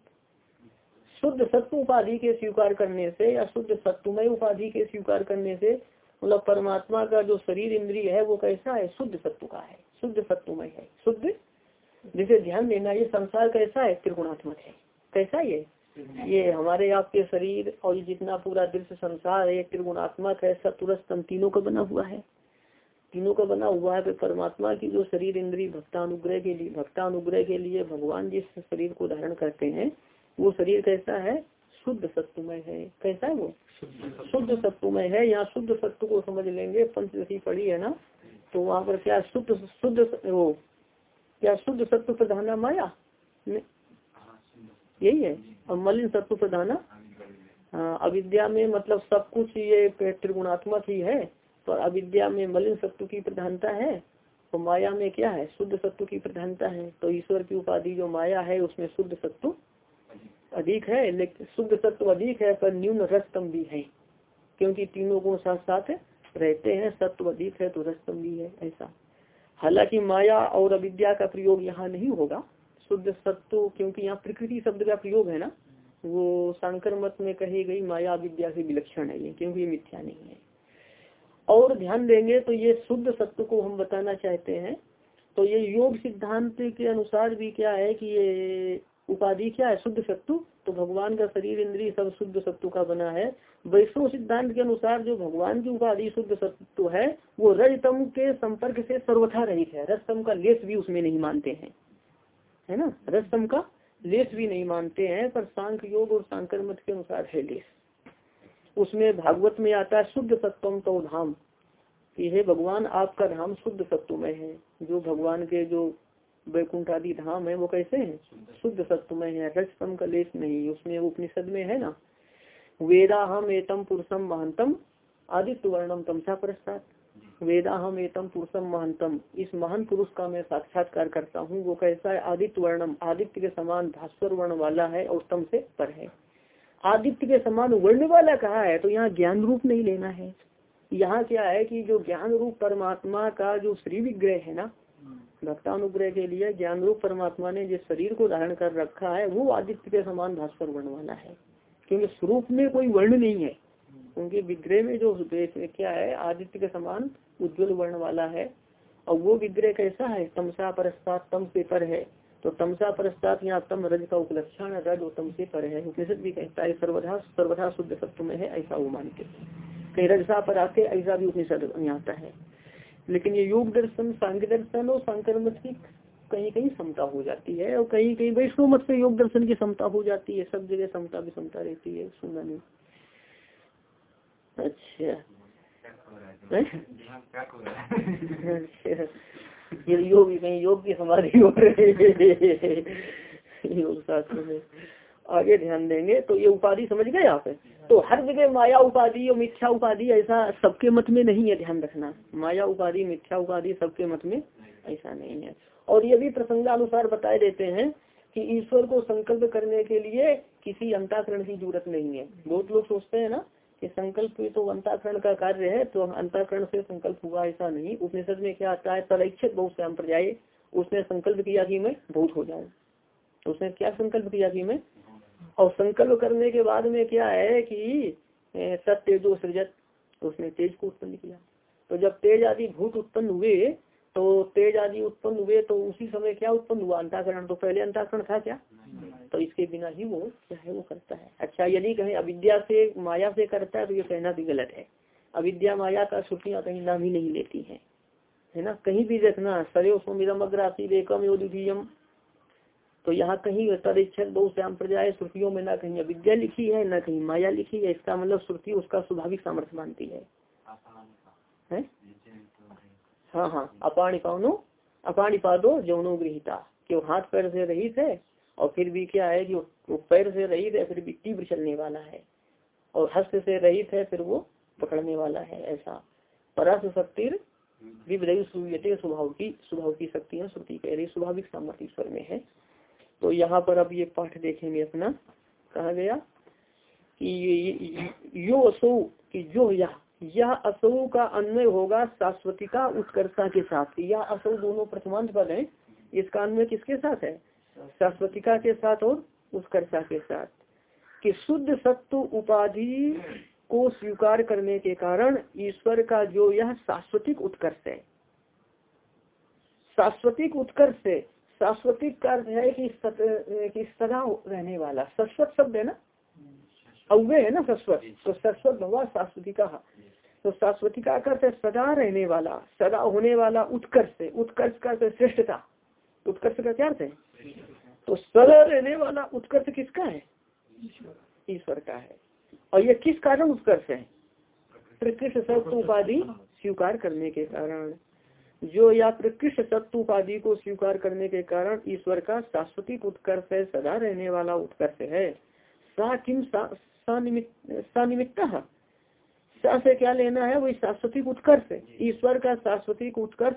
शुद्ध सत्व उपाधि के स्वीकार करने से या शुद्ध सत्वमय उपाधि के स्वीकार करने से मतलब परमात्मा का जो शरीर इंद्रिय है, वो कैसा है? शुद्ध सत्व का है। शुद्ध सत्वमय है। शुद्ध? जिसे ध्यान देना, ये संसार कैसा है? त्रिगुणात्मक है। कैसा ये? ये हमारे आपके शरीर और जितना पूरा दृश्य संसार है त्रिगुणात्मक है सतुरस्तम तीनों का बना हुआ है। तीनों का बना हुआ है परमात्मा की जो शरीर इंद्री भक्तानुग्रह के लिए भक्तानुग्रह के लिए भगवान जिस शरीर को धारण करते हैं, वो शरीर कैसा है? शुद्ध सत्वमय है। कैसा है वो? शुद्ध सत्वमय है। यहाँ शुद्ध सत्व को समझ लेंगे। पंचदशी पड़ी है ना? तो वहाँ पर क्या शुद्ध शुद्ध वो, क्या शुद्ध सत्व प्रधाना माया? यही है। और मलिन सत्व प्रधाना हाँ अविद्या में मतलब सब कुछ ये त्रिगुणात्मक ही है। पर अविद्या में मलिन सत्व की प्रधानता है तो माया में क्या है? शुद्ध सत्व की प्रधानता है। तो ईश्वर की उपाधि जो माया है, उसमें शुद्ध सत्व अधिक है, लेकिन शुद्ध सत्व अधिक है, पर न्यून रस्तम भी है। क्योंकि तीनों गुण साथ साथ रहते हैं, सत्व अधिक है तो रस्तम भी है, ऐसा। हालाँकि माया और अविद्या का प्रयोग यहाँ नहीं होगा। शुद्ध सत्व, क्योंकि यहाँ प्रकृति शब्द का प्रयोग है ना, वो शंकर मत में कही गई माया अविद्या से विलक्षण है ये, क्योंकि ये मिथ्या नहीं है। और ध्यान देंगे तो ये शुद्ध सत्व को हम बताना चाहते हैं। तो ये योग सिद्धांत के अनुसार भी क्या है कि ये उपाधि क्या है? शुद्ध सत्व। तो भगवान का शरीर इंद्रिय सब शुद्ध सत्व का बना है। वैष्णव सिद्धांत के अनुसार जो भगवान की उपाधि शुद्ध सत्व है, वो रजतम के संपर्क से सर्वथा रहित है। रजतम का लेस भी उसमें नहीं मानते हैं। है ना? रजतम का लेस भी नहीं मानते हैं, पर सांख योग और सांकर मत के अनुसार है लेस। उसमें भागवत में आता है, शुद्ध सत्वम तो धाम। कि हे भगवान, आपका धाम शुद्ध सत्व में है। जो भगवान के जो वैकुंठ आदि धाम है, वो कैसे है? शुद्ध सत्व में है। रजतम का लेस नहीं, उसमें उपनिषद में है ना? वेदा हम एतम पुरुषम महंतम आदित्य वर्णम तमसा प्रस्ताद वेदा हम एतम पुरुषम महंतम। इस महान पुरुष का मैं साक्षात्कार करता हूँ। वो कैसा है? आदित्य वर्णम, आदित्य के समान भास्वर वर्ण वाला है और तम से पर है। आदित्य के समान वर्ण वाला कहा है तो यहाँ ज्ञान रूप नहीं लेना है। यहाँ क्या है कि जो ज्ञान रूप परमात्मा का जो श्री विग्रह है ना भक्तानुग्रह के लिए ज्ञान रूप परमात्मा ने जिस शरीर को धारण कर रखा है वो आदित्य के समान भास्कर वर्ण वाला है। क्योंकि स्वरूप में कोई वर्ण नहीं है। उनके विग्रह में जो क्या है आदित्य के समान उज्जवल वर्ण वाला है। और वो विग्रह कैसा है? तमसा परस्तात् तम से पर है। तो तमसा परस्तात् यहाँ तम रज का उपलक्षण रज और तम से पर है। उपनिषद भी कहता है सर्वधा सर्वधा शुद्ध सत्व में है ऐसा वो मानते कहीं रजसा पर आते ऐसा भी उपनिषद यहाँ आता है। लेकिन ये योग दर्शन सांख्य दर्शन और शंकर मत की कहीं कहीं समता हो जाती है और कहीं कहीं वैष्णव मत से योग दर्शन की समता हो जाती है। सब जगह समता भी समता रहती है सुनना नहीं। अच्छा। अच्छा। योग कहीं योग की समाधि (laughs) हो। रही योग शास्त्र में आगे ध्यान देंगे तो ये उपाधि समझ गए आप? तो हर जगह माया उपाधि और मिथ्या उपाधि, ऐसा सबके मत में नहीं है ध्यान रखना। माया उपाधि, मिथ्या उपाधि सबके मत में ऐसा नहीं है। और ये भी प्रसंगानुसार बताए देते हैं कि ईश्वर को संकल्प करने के लिए किसी अंताकरण की ज़रूरत नहीं है। बहुत लोग सोचते हैं ना कि संकल्प तो अंताकरण का कार्य है तो अंताकरण से संकल्प हुआ, ऐसा नहीं। उपनिषद में क्या आता है तलक्षित बहुत श्याम पर जाए उसने संकल्प किया कि मैं भूत हो जाऊँ। तो उसने क्या संकल्प किया कि मैं? और संकल्प करने के बाद में क्या है कि सत्य जो सृजत तो उसने तेज को उत्पन्न किया। तो जब तेज आदि भूत उत्पन्न हुए तो तेज आदि उत्पन्न हुए तो उसी समय क्या उत्पन्न हुआ? अंताकरण। तो पहले अंताकरण था क्या? तो इसके बिना ही वो क्या है वो करता है। अच्छा यदि कहें अविद्या से माया से करता है तो ये कहना भी गलत है। अविद्या माया का छुट्टियाँ कहीं नाम ही नहीं लेती है। है ना? कहीं भी देखना सदैव सोमिरम अग्रासी वेकम योदियम तो यहाँ कहीं तरीक्षक दो श्याम प्रजाए श्रुतियों में ना कहीं अविद्या लिखी है ना कहीं माया लिखी है। इसका मतलब श्रुति उसका स्वाभाविक सामर्थ्य मानती है, है? हाँ हाँ अपाणिपानो अपाणिपादो जौनो गृहिता। कि हाथ पैर से रहित है और फिर भी क्या है कि वो पैर से रहित है, फिर भी तीव्र चलने वाला है। और हस्त से रहित है, फिर वो पकड़ने वाला है, ऐसा। परस शक्ति स्वभाव की स्वभाव की शक्तियाँ श्रुति कह रही, स्वाभाविक सामर्थ्य ईश्वर में है। तो यहाँ पर अब ये पाठ देखेंगे अपना। कहा गया कि यो असो कि जो यह यह असो का अन्वय होगा शाश्वती का उत्कर्षा के साथ। यह असौ दोनों प्रथमांत पद है इसका अन्वय किसके साथ है? शाश्वतिका के साथ और उत्कर्षा के साथ। कि शुद्ध सत्व उपाधि को स्वीकार करने के कारण ईश्वर का जो यह शाश्वतिक उत्कर्ष है। शाश्वतिक उत्कर्ष है। शाश्वतिक का अर्थ है कि सत, कि सदा रहने वाला। शाश्वत शब्द है ना? अव्य है ना शाश्वत तो शाश्वत भगवान शाश्वतिका तो शाश्वतिका का अर्थ सदा रहने वाला सदा होने वाला उत्कर्ष उत्कर्ष का श्रेष्ठता। उत्कर्ष का क्या अर्थ है? तो सदा रहने वाला उत्कर्ष किसका है? ईश्वर का है। और ये किस कारण उत्कर्ष है? प्रकृष्ट सत्व उपाधि स्वीकार करने के कारण। जो या प्रकृष्ट सत्व उपाधि को स्वीकार करने के कारण ईश्वर का शाश्वतिक उत्कर्ष है सदा रहने वाला उत्कर्ष है। सा किम सानिमित्त। सा से क्या लेना है? वही शाश्वतिक उत्कर्ष ईश्वर का शाश्वतिक उत्कर्ष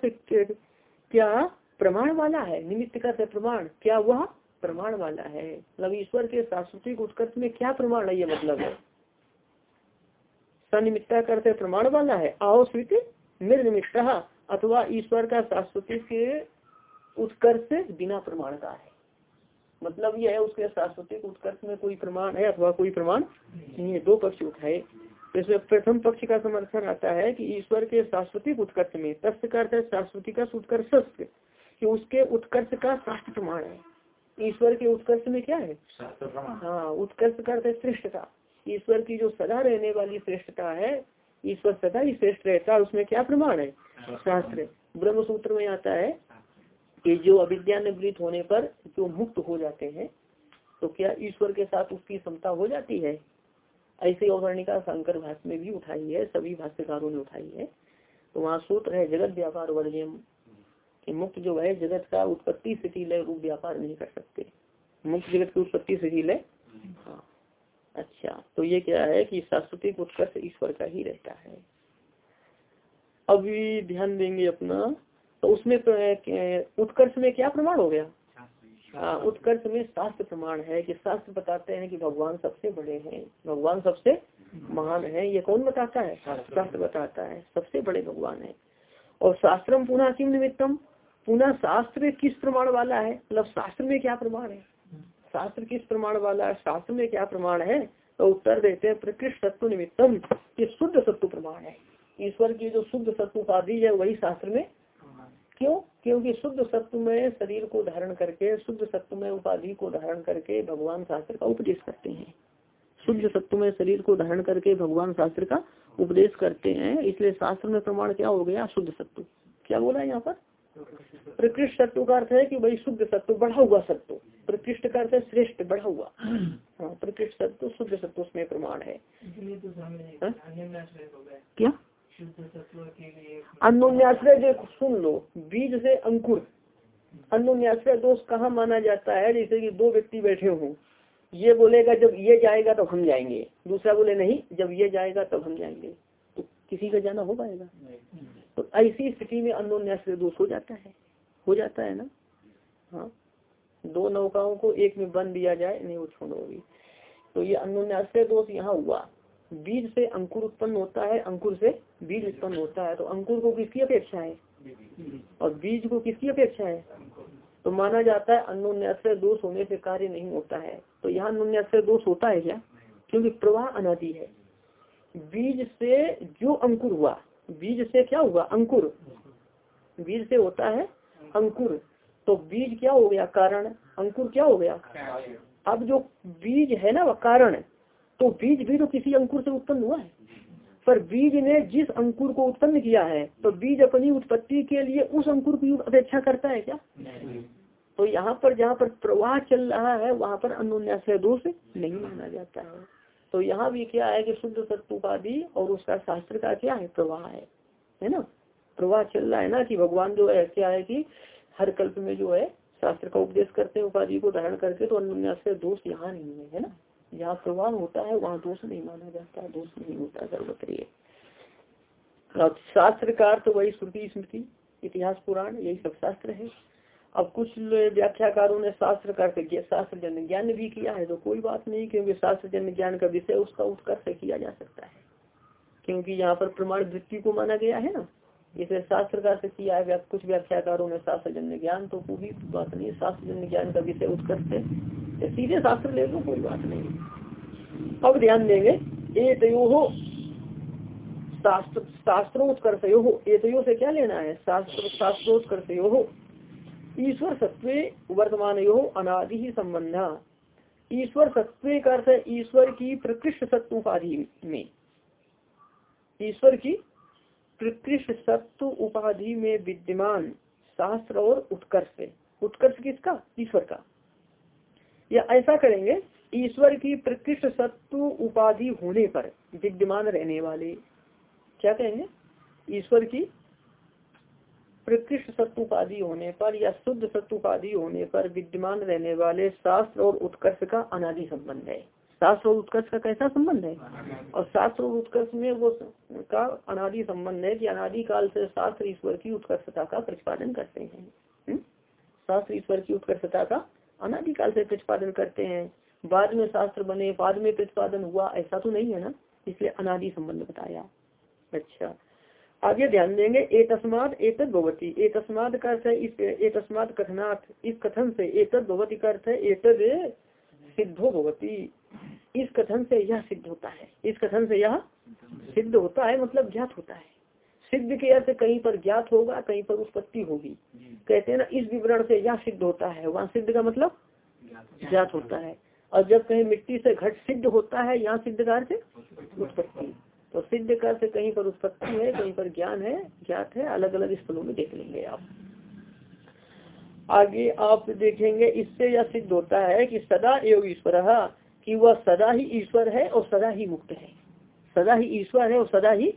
क्या प्रमाण वाला है? निमित्त का प्रमाण। क्या वह प्रमाण वाला है? मतलब ईश्वर के शाश्वतिक उत्कर्ष में क्या प्रमाण है ये मतलब है? सनिमित्ता करते प्रमाण वाला है। आओ स्वीति निर्निमित्त। अथवा ईश्वर का शाश्वतिक उत्कर्ष बिना प्रमाण का है। मतलब यह है उसके शाश्वतिक उत्कर्ष में कोई प्रमाण है अथवा कोई प्रमाण नहीं है दो पक्ष उठाए तो इसमें प्रथम पक्ष का समर्थन आता है कि ईश्वर के शाश्वतिक उत्कर्ष में तस्त का शाश्वतिक उत्कर्ष कि उसके उत्कर्ष का शास्त्र प्रमाण है। ईश्वर के उत्कर्ष में क्या है? हाँ उत्कर्ष का श्रेष्ठता। ईश्वर की जो सदा रहने वाली श्रेष्ठता है ईश्वर सदा ही श्रेष्ठ रहता है उसमें क्या प्रमाण है? शास्त्र। ब्रह्म सूत्र में आता है कि जो अविद्या निवृत्त होने पर जो मुक्त हो जाते हैं तो क्या ईश्वर के साथ उसकी क्षमता हो जाती है? ऐसी अवर्णिका शंकर भाष्य में भी उठाई है, सभी भाष्यकारों ने उठाई है। तो वहाँ सूत्र है, जगत व्यापार वर्जयम। कि मुक्त जो है, जगत का उत्पत्ति स्थिति लय रूप व्यापार नहीं कर सकते। मुक्त जगत की उत्पत्ति स्थिति लय? हाँ। अच्छा तो ये क्या है कि शाश्वतिक उत्कर्ष ईश्वर का ही रहता है। अभी ध्यान देंगे अपना तो उसमें उत्कर्ष में क्या प्रमाण हो गया? हाँ उत्कर्ष में शास्त्र प्रमाण है कि शास्त्र बताते हैं कि भगवान सबसे बड़े हैं भगवान सबसे महान है ये कौन बताता है? शास्त्र। बताता है सबसे बड़े भगवान है। और शास्त्रम पुनः किम निमित्तम? पुनः शास्त्र किस प्रमाण वाला है? मतलब शास्त्र में क्या प्रमाण है? शास्त्र किस प्रमाण वाला है? शास्त्र में क्या प्रमाण है? तो उत्तर देते हैं प्रकृष्ट सत्व निमित्तम ये शुद्ध सत्व प्रमाण है। ईश्वर की जो शुद्ध सत्व उपाधि है वही शास्त्र में क्यों? क्योंकि शुद्ध सत्व में शरीर को धारण करके शुद्ध सत्व में उपाधि को धारण करके भगवान शास्त्र का उपदेश करते हैं। शुद्ध सत्व में शरीर को धारण करके भगवान शास्त्र का उपदेश करते हैं। इसलिए शास्त्र में प्रमाण क्या हो गया? शुद्ध सत्व। क्या बोला है यहाँ पर? प्रकृष्ट सत्व का अर्थ है कि भाई शुद्ध सत्व बढ़ा हुआ सत्व। प्रकृष्ट का अर्थ है श्रेष्ठ बढ़ा हुआ। हाँ प्रकृष्ट सत्व शुद्ध सत्व उसमें प्रमाण है। हाँ? क्या? अन्योन्याश्रय देख सुन लो, बीज से अंकुर। अन्योन्याश्रय दोष कहाँ माना जाता है? जैसे कि दो व्यक्ति बैठे हों, ये बोलेगा, जब ये जाएगा तो हम जाएँगे। दूसरा बोले, नहीं, जब ये जाएगा तब हम जाएँगे। तो किसी का जाना हो पाएगा। तो ऐसी स्थिति में अन्योन्याश्रय दोष हो जाता है। हो जाता है ना? हाँ। दो नौकाओं को एक में बंद दिया जाए, नहीं, वो छोड़ो अभी। तो ये अन्योन्याश्रय दोष यहाँ हुआ। बीज से अंकुर उत्पन्न होता है, अंकुर से बीज उत्पन्न होता है तो अंकुर को किसकी अपेक्षा है? और बीज को किसकी अपेक्षा है? तो माना जाता है अन्योन्याश्रय दोष होने से कार्य नहीं होता है। तो यहाँ अन्योन्याश्रय दोष होता है क्या? क्योंकि प्रवाह अनादि है। बीज से जो अंकुर हुआ, बीज से क्या हुआ? अंकुर। बीज से होता है अंकुर। तो बीज क्या हो गया? कारण। अंकुर क्या हो गया? अब जो बीज है ना, वह कारण तो बीज भी तो किसी अंकुर से उत्पन्न हुआ है। पर बीज ने जिस अंकुर को उत्पन्न किया है तो बीज अपनी उत्पत्ति के लिए उस अंकुर की अपेक्षा करता है क्या? तो यहाँ पर जहाँ पर प्रवाह चल रहा है वहाँ पर अनुन्यास दोष नहीं माना जाता है। तो यहाँ भी क्या है कि शुद्ध सत्पादी और उसका शास्त्र का क्या है? प्रवाह है। है ना? प्रवाह चल रहा है ना कि भगवान जो है क्या है कि हर कल्प में जो है शास्त्र का उपदेश करते हैं उपाधि को धारण करके तो अनुन्यास दोष यहाँ नहीं है है ना? जहाँ प्रवाह होता है, वहाँ दोष नहीं माना जाता, दोष नहीं होता, सर्वत्र अब शास्त्र का अर्थ वही श्रुति, स्मृति, इतिहास, पुराण, यही सब शास्त्र है। अब कुछ व्याख्याकारों ने शास्त्र का शास्त्र जन्य ज्ञान भी किया है तो कोई बात नहीं, क्योंकि शास्त्र जन्य ज्ञान का विषय उसका उत्कर्ष किया जा सकता है। क्योंकि यहाँ पर प्रमाण वृत्ति को माना गया है ना। जैसे शास्त्र का से किया है कुछ व्याख्याकारों ने शास्त्र जन्य ज्ञान तो कोई बात नहीं शास्त्र जन्य ज्ञान का विषय उत्कर्ष सीधे शास्त्र ले लो, कोई बात नहीं। अब ध्यान देंगे ए तयो शास्त्र शास्त्रोत्कर्ष हो से क्या लेना है? शास्त्र शास्त्रोत्कर्ष हो ईश्वर सत्व वर्तमान यो अनादि ही संबंध ईश्वर सत्व का अर्थ ईश्वर की प्रकृष्ट सत्व उपाधि में। ईश्वर की प्रकृष्ट सत्व उपाधि में विद्यमान शास्त्र और उत्कर्ष। उत्कर्ष किसका? ईश्वर का। या ऐसा करेंगे, ईश्वर की प्रकृष्ट सत्व उपाधि होने पर विद्यमान रहने वाले, क्या कहेंगे? ईश्वर की प्रकृष्ट सत्व उपाधि होने पर या शुद्ध सत्व उपाधि होने पर विद्यमान रहने वाले शास्त्र और उत्कर्ष का अनादि संबंध है। शास्त्र और उत्कर्ष का कैसा संबंध है? और शास्त्र और उत्कर्ष में वो का अनादि संबंध है कि अनादि काल से शास्त्र ईश्वर की उत्कर्षता का प्रतिपादन करते हैं। हम्म? शास्त्र ईश्वर की उत्कर्षता का अनादिकाल से प्रतिपादन करते हैं। बाद में शास्त्र बने, बाद में प्रतिपादन हुआ, ऐसा तो नहीं है ना? इसलिए अनादि संबंध बताया। अच्छा। आगे ध्यान देंगे एक तस्माद एक भगवती एक तस्माद का अर्थ है इस एक तस्माद कथनाथ इस कथन से एक भगवती का अर्थ है एक सिद्धो भगवती इस कथन से यह सिद्ध होता है। इस कथन से यह सिद्ध होता है मतलब ज्ञात होता है। सिद्ध के अर्थ कहीं पर ज्ञात होगा, कहीं पर उत्पत्ति होगी। कहते हैं ना, इस विवरण से यह सिद्ध होता है। वहाँ सिद्ध का मतलब ज्ञात होता है। और जब कहीं मिट्टी से घट सिद्ध होता है, यहाँ सिद्ध का अर्थ उत्पत्ति। तो सिद्ध का अर्थ कहीं पर उत्पत्ति है, कहीं पर ज्ञान है, ज्ञात है अलग अलग स्थलों में देख लेंगे आप। आगे आप देखेंगे, इससे यह सिद्ध होता है कि सदा एवं ईश्वर कि वह सदा ही ईश्वर है और सदा ही मुक्त है। सदा ही ईश्वर है और सदा ही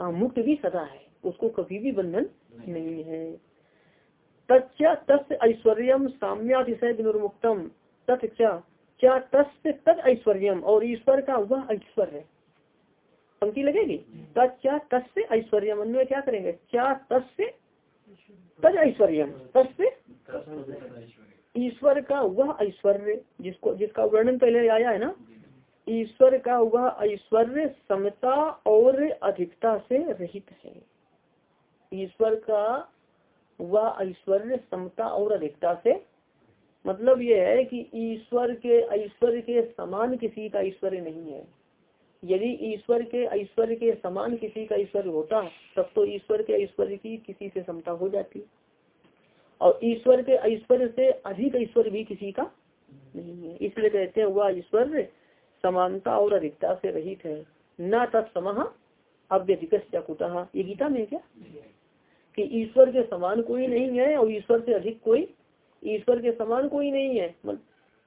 मुक्त भी सदा है उसको कभी भी बंधन नहीं। है। तच्चा तस् ऐश्वर्य साम्यातिशय विनुर्मुक्तम। तत्चा क्या? तस् तद ऐश्वर्यम? और ईश्वर का वह ऐश्वर्य पंक्ति लगेगी? तच्चा तस् ऐश्वर्य अन्वय क्या करेंगे? क्या तस् तद ऐश्वर्यम? तस् ईश्वर का वह ऐश्वर्य जिसको जिसका वर्णन पहले आया है ना? ईश्वर का वह ऐश्वर्य, समता और अधिकता से रहित है। ईश्वर का वह ऐश्वर्य, समता और अधिकता से मतलब यह है कि ईश्वर के, ऐश्वर्य के समान किसी का ऐश्वर्य नहीं है। यदि ईश्वर के, ऐश्वर्य के समान किसी का ऐश्वर्य होता, तब तो ईश्वर के ऐश्वर्य की किसी से समता हो जाती। और ईश्वर के ऐश्वर्य से अधिक ऐश्वर्य भी किसी का नहीं है। इसलिए कहते हैं वह ऐश्वर्य समानता और अधिकता से रहित है। न तत्सम अव्यधिक कुतः। ये गीता में क्या? कि ईश्वर के समान कोई नहीं है और ईश्वर से अधिक कोई ईश्वर के समान कोई नहीं है।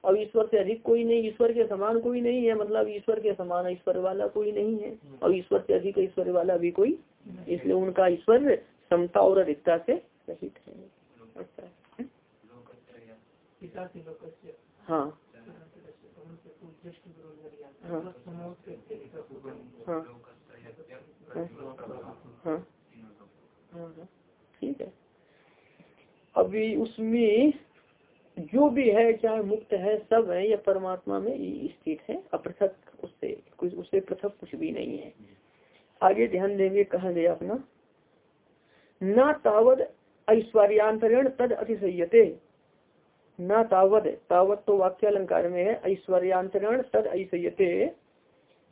और ईश्वर से अधिक कोई नहीं ईश्वर के समान कोई नहीं है मतलब ईश्वर के समान ईश्वर वाला कोई नहीं है और ईश्वर से अधिक ईश्वर वाला भी कोई इसलिए उनका ईश्वर समता और अधिकता से रहित है। अच्छा हाँ। ठीक है। अभी उसमें जो भी है, चाहे मुक्त है, सब है, या परमात्मा में स्थित है, अपृथक उससे, कुछ उससे पृथक कुछ भी नहीं है। आगे ध्यान देंगे, कहा गया अपना, न तावद ऐश्वर्यांतरण तद अतिशयते। न तावत तावत तो वाक्य अलंकार में है ऐश्वर्यांतरण तद ऐश्वर्यते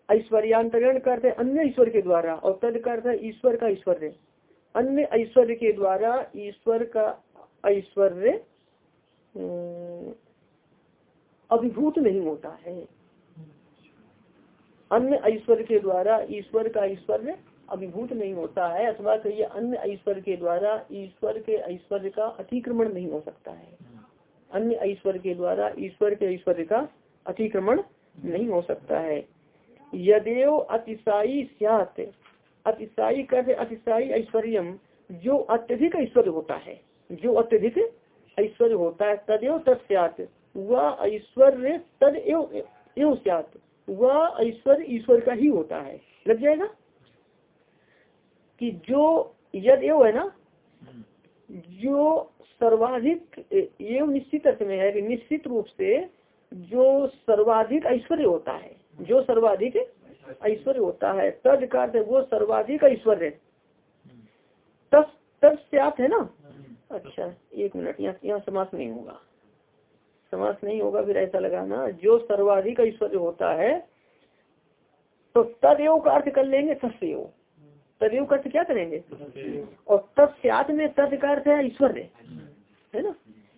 ऐश्वर्यांतरण करते अन्य ईश्वर के द्वारा, और तद करते ईश्वर का ऐश्वर्य। अन्य ऐश्वर्य के द्वारा ईश्वर का ऐश्वर्य अभिभूत नहीं होता है। अन्य ऐश्वर्य के द्वारा ईश्वर का ऐश्वर्य अभिभूत नहीं होता है, अथवा कहिए अन्य ऐश्वर्य के द्वारा ईश्वर के ऐश्वर्य का अतिक्रमण नहीं हो सकता है। अन्य ऐश्वर्य के द्वारा ईश्वर के ऐश्वर्य का अतिक्रमण नहीं हो सकता है। यदेव अतिशाई सियात। अतिशाई कर अतिशाई ऐश्वर्य जो अत्यधिक ऐश्वर्य होता है, जो अत्यधिक ऐश्वर्य होता है, तदेव तत्स्यात वह ऐश्वर्य तद एव स्यात। वह ऐश्वर्य ईश्वर का ही होता है। लग जाएगा? कि जो यद एव है ना, जो सर्वाधिक एवं निश्चित अर्थ में है कि निश्चित रूप से जो सर्वाधिक ऐश्वर्य होता है जो सर्वाधिक ऐश्वर्य होता है तद का वो सर्वाधिक ऐश्वर्य। तब तब है ना? अच्छा एक मिनट यहाँ यहाँ समास नहीं होगा। समास नहीं होगा फिर ऐसा लगाना जो सर्वाधिक ऐश्वर्य होता है तो तदेव का अर्थ कर लेंगे तस्व तदेव का अर्थ क्या करेंगे? और तत्स्यात में तद का अर्थ है ऐश्वर्य। है ना?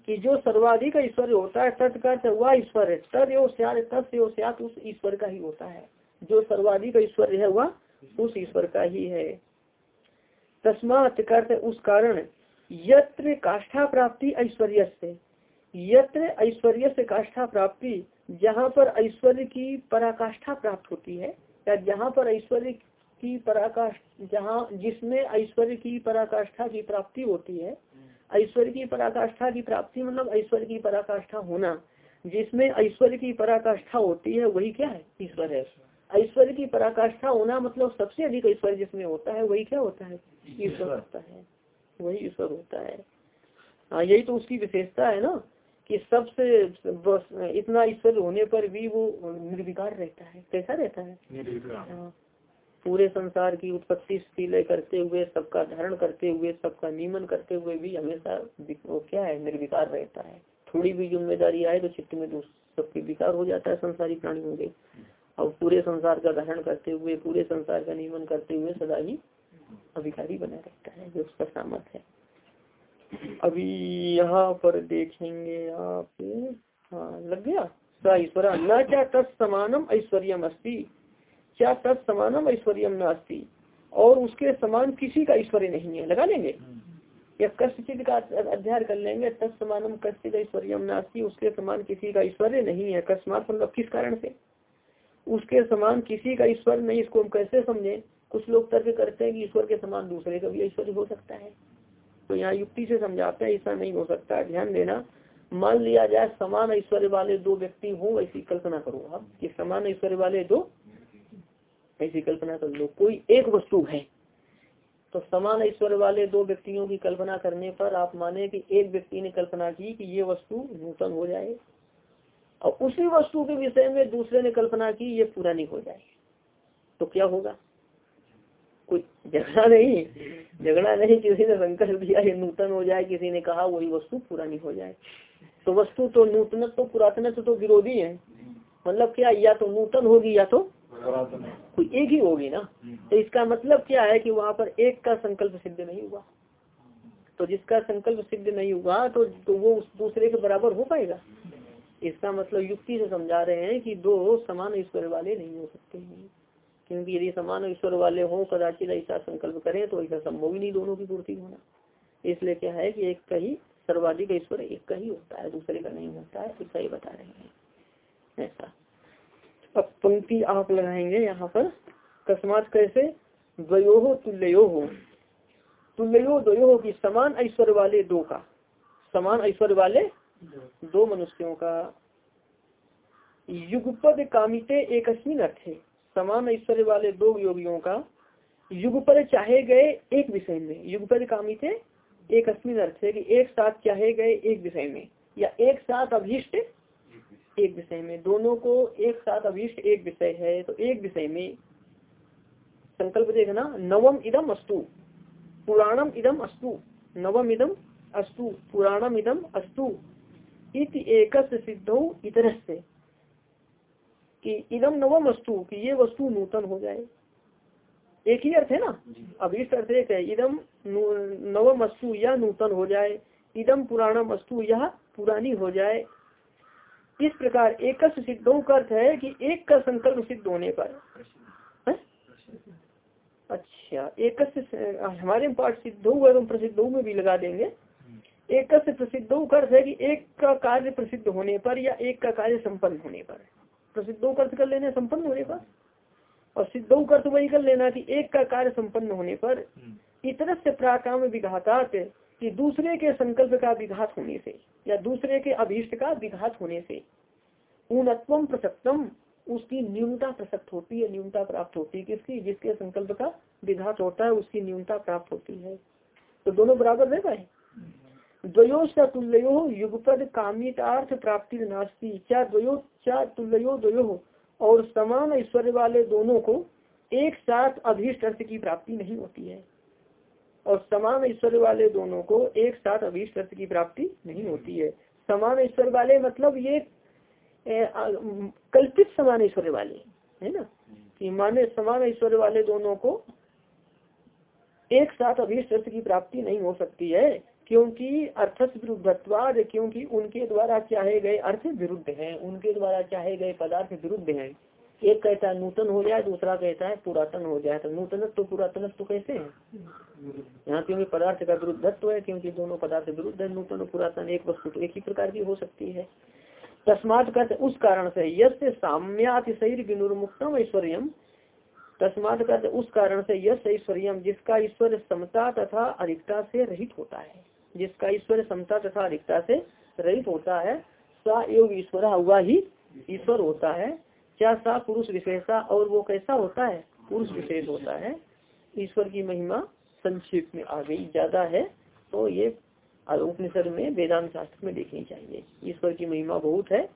कि जो सर्वाधिक ऐश्वर्य होता है, तद का वह ईश्वर है। तद तदेव तत्व उस ईश्वर का ही होता है। जो सर्वाधिक ऐश्वर्य है, वह उस ईश्वर का ही है। तस्मात करते उस कारण, यत्र काष्ठा प्राप्ति ऐश्वर्य से यत्र ऐश्वर्य से काष्ठा प्राप्ति, जहाँ पर ऐश्वर्य की पराकाष्ठा प्राप्त होती है, या जहाँ पर ऐश्वर्य की पराकाष्ठ, जहाँ जिसमें ऐश्वर्य की पराकाष्ठा की प्राप्ति होती है ऐश्वर्य की पराकाष्ठा की प्राप्ति मतलब ऐश्वर्य की पराकाष्ठा होना। जिसमें ऐश्वर्य की पराकाष्ठा होती है वही क्या है? ईश्वर है। ऐश्वर्य की पराकाष्ठा होना मतलब सबसे अधिक ऐश्वर्य जिसमें होता है वही क्या होता है? ईश्वर। होता है। वही ईश्वर होता है। हाँ यही तो उसकी विशेषता है ना कि सबसे इतना ईश्वर होने पर भी वो निर्विकार रहता है। कैसा रहता है? हाँ। पूरे संसार की उत्पत्ति स्थिति करते हुए, सबका धारण करते हुए, सबका नियमन करते हुए भी हमेशा वो क्या है? निर्विकार रहता है। थोड़ी भी ज़िम्मेदारी आए तो चित्त में सबके विकार हो जाता है, संसारी प्राणियों के और पूरे संसार का धारण करते हुए, पूरे संसार का नियमन करते हुए सदा ही अभिकारी बना रहता है, जो उसका सामर्थ है। अभी यहाँ पर देखेंगे आप। हाँ लग गया? ईश्वर न क्या तत्समानम ऐश्वर्यम अस्ति क्या तत्समानम ऐश्वर्यम न अस्ति और उसके समान किसी का ऐश्वर्य नहीं है। लगा लेंगे। या कष्टचित का अध्ययन कर लेंगे। तत्समानम कष्टित ऐश्वर्यम नास्ती। उसके समान किसी का ऐश्वर्य नहीं है। अकस्मात मतलब किस कारण से? उसके समान किसी का ईश्वर नहीं इसको हम कैसे समझे? कुछ लोग तर्क करते हैं कि ईश्वर के समान दूसरे का भी ऐश्वर्य हो सकता है। तो यहाँ युक्ति से समझाते हैं ऐसा नहीं हो सकता। ध्यान देना मान लिया जाए समान ऐश्वर्य वाले दो व्यक्ति हो ऐसी कल्पना करो आप कि समान ऐश्वर्य वाले दो ऐसी कल्पना कर लो, कोई एक वस्तु है तो समान ऐश्वर्य वाले दो व्यक्तियों की कल्पना करने पर आप माने कि एक व्यक्ति ने कल्पना की कि ये वस्तु नूतन हो जाए, और उसी वस्तु के विषय में दूसरे ने कल्पना की, ये पुरानी हो जाए तो क्या होगा? कोई झगड़ा नहीं झगड़ा नहीं, किसी ने संकल्प दिया ये नूतन हो जाए, किसी ने कहा वही वस्तु पुरानी हो जाए। तो वस्तु तो नूतन तो पुरातन तो विरोधी है मतलब क्या, या तो नूतन होगी या तो कोई एक ही होगी ना? तो इसका मतलब क्या है कि वहाँ पर एक का संकल्प सिद्ध नहीं हुआ। तो जिसका संकल्प सिद्ध नहीं हुआ तो, तो वो उस दूसरे के बराबर हो पाएगा? इसका मतलब युक्ति से समझा रहे हैं कि दो समान ईश्वर वाले नहीं हो सकते हैं। क्योंकि यदि समान ईश्वर वाले हों कदाचित ऐसा संकल्प करें तो ऐसा संभव ही नहीं दोनों की पूर्ति होना। इसलिए क्या है कि एक का ही सर्वाधिक ईश्वर एक का ही होता है दूसरे का नहीं होता है ऐसा ही बता रहे हैं। ऐसा। अब पंक्ति आप लगाएँगे यहाँ पर। कस्मात कैसे? द्वयो हो तुल्यो हो तुल्यो द्वयो की समान ऐश्वर्य वाले दो का। समान ऐश्वर्य वाले दो मनुष्यों का। युगपद कामिते एक अर्थे। समान ऐश्वर्य वाले दो योगियों का। युग युगपद चाहे गए एक विषय में। युग युगपद कामिते एक अस्मिन अर्थ है कि एक साथ चाहे गए एक विषय में। या एक साथ अभीष्ट एक विषय में। दोनों को एक साथ अभीष्ट एक विषय है तो एक विषय में संकल्प देखना नवम इदम अस्तु पुराणम इदम अस्तु नवम इदम अस्तु पुराणम इदम अस्तु इत एक सिद्धो इतर से कि इदम नवम अस्तु कि ये वस्तु नूतन हो जाए। एक ही अर्थ है ना? अब इस अर्थ एक है इदम नवम अस्तु या नूतन हो जाए इदम पुराणम अस्तु यह पुरानी हो जाए इस प्रकार एक सिद्धों का अर्थ है कि एक का संकल्प सिद्ध होने पर। है? अच्छा एक हमारे पाठ सिद्ध एवं प्रसिद्ध में भी लगा देंगे। एक प्रसिद्ध का अर्थ है कि एक का कार्य प्रसिद्ध होने पर या एक का कार्य संपन्न होने पर। प्रसिद्धों का अर्थ कर लेना संपन्न होने पर। और सिद्धों का अर्थ वही कर लेना कि एक का कार्य संपन्न होने पर। इतर से प्राकाम विघातात कि दूसरे के संकल्प का विघात होने से, या दूसरे के अभीष्ट का विघात होने से ऊनत्वम प्रसक्तम, उसकी न्यूनता प्रसक्त होती है, न्यूनता प्राप्त होती है किसकी? जिसके संकल्प का विघात होता है, उसकी न्यूनता प्राप्त होती है। तो दोनों बराबर रह गए द्वयो तुल्यो युगपद कामितार्थ प्राप्ति नास्ती। क्या द्वयो क्या तुल्यो द्वयो और समान ऐश्वर्य वाले दोनों को एक साथ अभीष्ट अर्थ की प्राप्ति नहीं होती है? और समान ऐश्वर्य वाले दोनों को एक साथ अभीष्ट अर्थ की प्राप्ति नहीं होती है। समान ऐश्वर्य वाले मतलब ये कल्पित समान ऐश्वर्य वाले, है ना? कि माने समान ऐश्वर्य वाले दोनों को एक साथ अभीष्ट अर्थ की प्राप्ति नहीं हो सकती है, क्योंकि अर्थस विरुद्धत्वाद क्योंकि उनके द्वारा चाहे गए अर्थ विरुद्ध हैं, उनके द्वारा चाहे गए पदार्थ विरुद्ध हैं। एक कहता है, नूतन हो जाए, दूसरा कहता है, पुरातन हो जाए। तो नूतन तो पुरातन तो कैसे है? यहाँ क्योंकि पदार्थ का विरुद्धत्व है, क्योंकि दोनों पदार्थ विरुद्ध है, नूतन और पुरातन, एक वस्तु तो एक ही प्रकार की हो सकती है। तस्मात करते उस कारण से यश साम्यात शरीर विनुर्मुक्तम ऐश्वर्य तस्मात करते उस कारण से यश ऐश्वर्य जिसका ईश्वर समता तथा अधिकता से रहित होता है। जिसका ईश्वर समता तथा अधिकता से रहित होता है, सा योग ईश्वर, हुआ ही ईश्वर होता है। क्या सा पुरुष विशेषा और वो कैसा होता है? पुरुष विशेष होता है। ईश्वर की महिमा संक्षिप्त में आ गई, ज़्यादा है तो ये उपनिषद में, वेदांत शास्त्र में देखनी चाहिए। ईश्वर की महिमा बहुत है।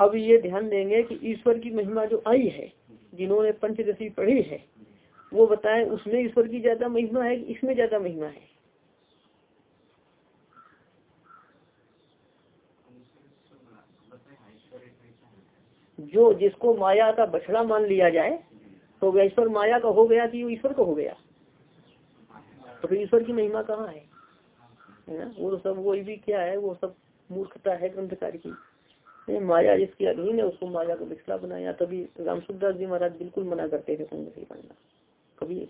अब ये ध्यान देंगे कि ईश्वर की महिमा जो आई है, जिन्होंने पंचदशी पढ़ी है, वो बताए, उसमें ईश्वर की ज़्यादा महिमा है इसमें ज़्यादा महिमा है? जो जिसको माया का बछड़ा मान लिया जाए तो ईश्वर माया का हो गया कि ईश्वर का हो गया? तो फिर ईश्वर की महिमा कहाँ है? है ना? वो तो सब, वो भी क्या है? वो सब मूर्खता है ग्रंथकार की। माया जिसकी अधीन है, उसको माया का बिछड़ा बनाया। तभी राम सुखदास जी महाराज बिल्कुल मना करते थे पंडित पढ़ना। कभी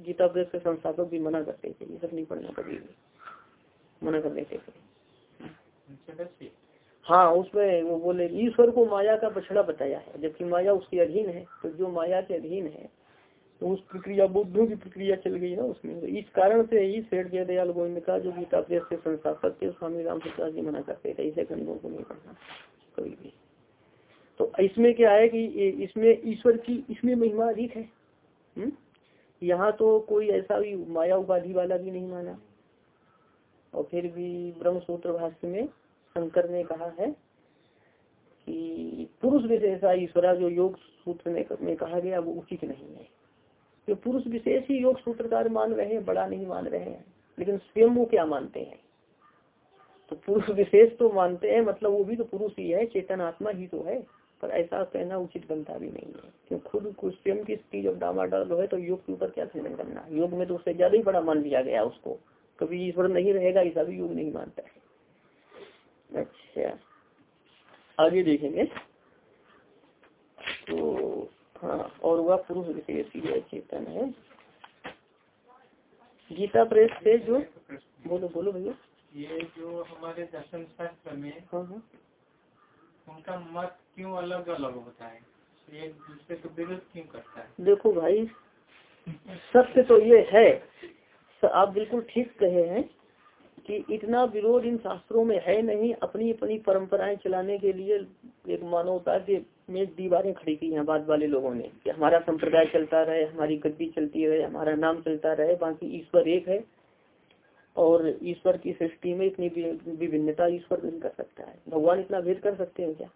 गीता प्रेस के संस्थापक भी मना करते थे। ये सब नहीं पढ़ना कभी भी। मना कर देते थे। हाँ उसमें वो बोले, ईश्वर को माया का बछड़ा बताया है, जबकि माया उसके अधीन है तो जो माया के अधीन है तो उस प्रक्रिया, बुद्धों की प्रक्रिया चल गई ना उसमें। तो इस कारण से ही सेठ जय दयाल गोविंद का जो गीता प्रेस के संस्थापक थे स्वामी राम प्रसाद जी मना करते थे ऐसे ग्रंथों को नहीं पढ़ना कभी भी। तो इसमें क्या है कि इसमें ईश्वर की, इसमें महिमा अधिक है। हम्म? यहाँ तो कोई ऐसा भी माया उपाधि वाला भी नहीं माना। और फिर भी ब्रह्म सूत्र भाष्य में शंकर ने कहा है कि पुरुष विशेषा ईश्वरा, जो योग सूत्र में कहा गया, वो उचित नहीं है। जो पुरुष विशेष ही योग सूत्रकार मान रहे हैं, बड़ा नहीं मान रहे हैं, लेकिन स्वयं वो क्या मानते हैं? तो पुरुष विशेष तो मानते हैं मतलब वो भी तो पुरुष ही है, चेतन आत्मा ही तो है, पर ऐसा कहना उचित बनता भी नहीं है। क्यों खुद स्वयं की स्थिति जब डामाडोल है तो योग के ऊपर क्या खंडन करना? योग में तो उससे ज़्यादा ही बड़ा मान लिया गया उसको। कभी ईश्वर नहीं रहेगा ऐसा भी योग नहीं मानता है। अच्छा। आगे देखेंगे। तो हाँ और वह पुरुष विशेष है चेतन है। गीता प्रेस से जो बोलो बोलो भैया।
ये जो हमारे दर्शन शास्त्र में
हाँ हाँ।
उनका मत क्यों अलग अलग होता है? एक दूसरे को विरोध क्यों करता है?
देखो भाई सत्य तो ये है। आप बिल्कुल ठीक कहे हैं। कि इतना विरोध इन शास्त्रों में है नहीं, अपनी अपनी परंपराएँ चलाने के लिए एक मानवता के में दीवारें खड़ी की हैं बाद वाले लोगों ने, कि हमारा संप्रदाय चलता रहे, हमारी गद्दी चलती रहे, हमारा नाम चलता रहे, बाकी ईश्वर एक है और ईश्वर की सृष्टि में इतनी विभिन्नता ईश्वर नहीं कर सकता है। भगवान इतना भेद कर सकते हैं क्या?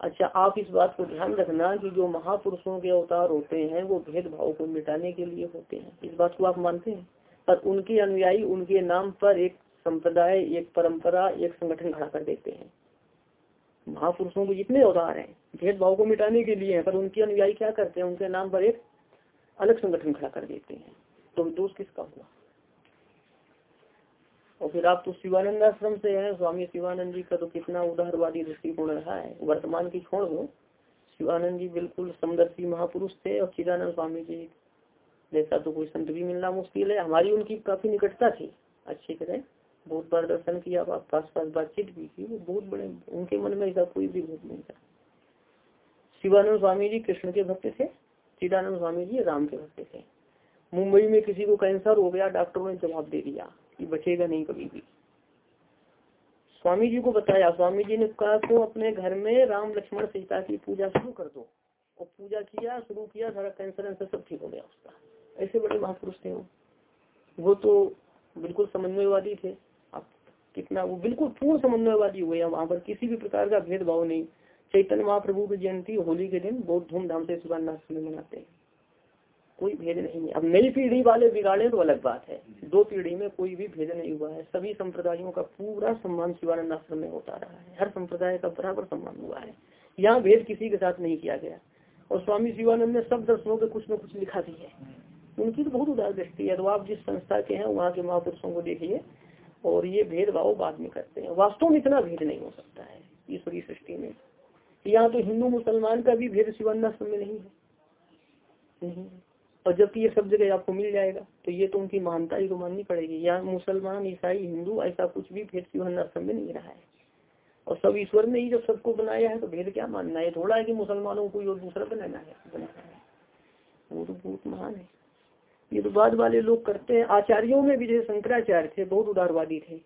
अच्छा आप इस बात को ध्यान रखना कि जो महापुरुषों के अवतार होते हैं, वो भेदभाव को मिटाने के लिए होते हैं। इस बात को आप मानते हैं? पर उनके अनुयायी उनके नाम पर एक संप्रदाय, एक परंपरा, एक संगठन खड़ा कर देते हैं। महापुरुषों के जितने अवतार हैं, भेदभाव को मिटाने के लिए पर उनके अनुयायी क्या करते हैं? उनके नाम पर एक अलग संगठन खड़ा कर देते हैं। तो दोष किसका हुआ? और फिर आप तो शिवानंद आश्रम से हैं, स्वामी शिवानंद जी का तो कितना उदारवादी दृष्टिकोण रहा है। वर्तमान की छोड़ दो। शिवानंद जी बिल्कुल समदर्शी महापुरुष थे और चिदानंद स्वामी जी जैसा तो कोई संत भी मिलना मुश्किल है। हमारी उनकी काफ़ी निकटता थी। अच्छी तरह बहुत बार दर्शन किया पास पास बातचीत भी की। वो बहुत बड़े, उनके मन में ऐसा कोई भी भूत नहीं था। शिवानंद स्वामी जी कृष्ण के भक्त थे। चिदानंद स्वामी जी राम के भक्त थे। मुंबई में किसी को कैंसर हो गया, डॉक्टरों ने जवाब दे दिया कि बचेगा नहीं कभी भी। स्वामी जी को बताया। स्वामी जी ने कहा तो अपने घर में राम लक्ष्मण सीता की पूजा शुरू कर दो। और पूजा किया, शुरू किया, सारा कैंसर वैंसर सब ठीक हो गया उसका। ऐसे बड़े महापुरुष थे वो। वो तो बिल्कुल समन्वयवादी थे। आप कितना, वो बिल्कुल पूर्ण समन्वयवादी हुए। वहाँ पर किसी भी प्रकार का भेदभाव नहीं। चैतन्य महाप्रभु की जयंती होली के दिन बहुत धूमधाम से सुबह में मनाते हैं। कोई भेद नहीं है। अब नई पीढ़ी वाले बिगाड़े तो अलग बात है। दो पीढ़ी में कोई भी भेद नहीं हुआ है। सभी संप्रदायों का पूरा सम्मान शिवानंद आश्रम में होता रहा है। हर संप्रदाय का बराबर सम्मान हुआ है। यहाँ भेद किसी के साथ नहीं किया गया। और स्वामी शिवानंद ने सब दर्शनों के कुछ न कुछ लिखा भी है। उनकी तो बहुत उदार दृष्टि है। तो आप जिस संस्था के हैं, वहाँ के महापुरुषों को देखिए और ये भेदभाव बाद में करते हैं। वास्तव में इतना भेद नहीं हो सकता है ईश्वरी सृष्टि में। यहाँ तो हिंदू मुसलमान का भी भेद शिवानंद में नहीं है। नहीं और जबकि ये सब जगह आपको मिल जाएगा तो ये तो उनकी मानता ही तो माननी पड़ेगी। यहाँ मुसलमान, ईसाई, हिंदू ऐसा कुछ भी भेद शिवन आश्रम में नहीं रहा है। और सब ईश्वर ने ही जब सबको बनाया है तो भेद क्या मानना है? थोड़ा है कि मुसलमानों को और दूसरा बनाना है बनाना है। वो तो बहुत महान है। ये तो बाद वाले लोग करते हैं। आचार्यों में भी जैसे शंकराचार्य थे, बहुत उदारवादी थे,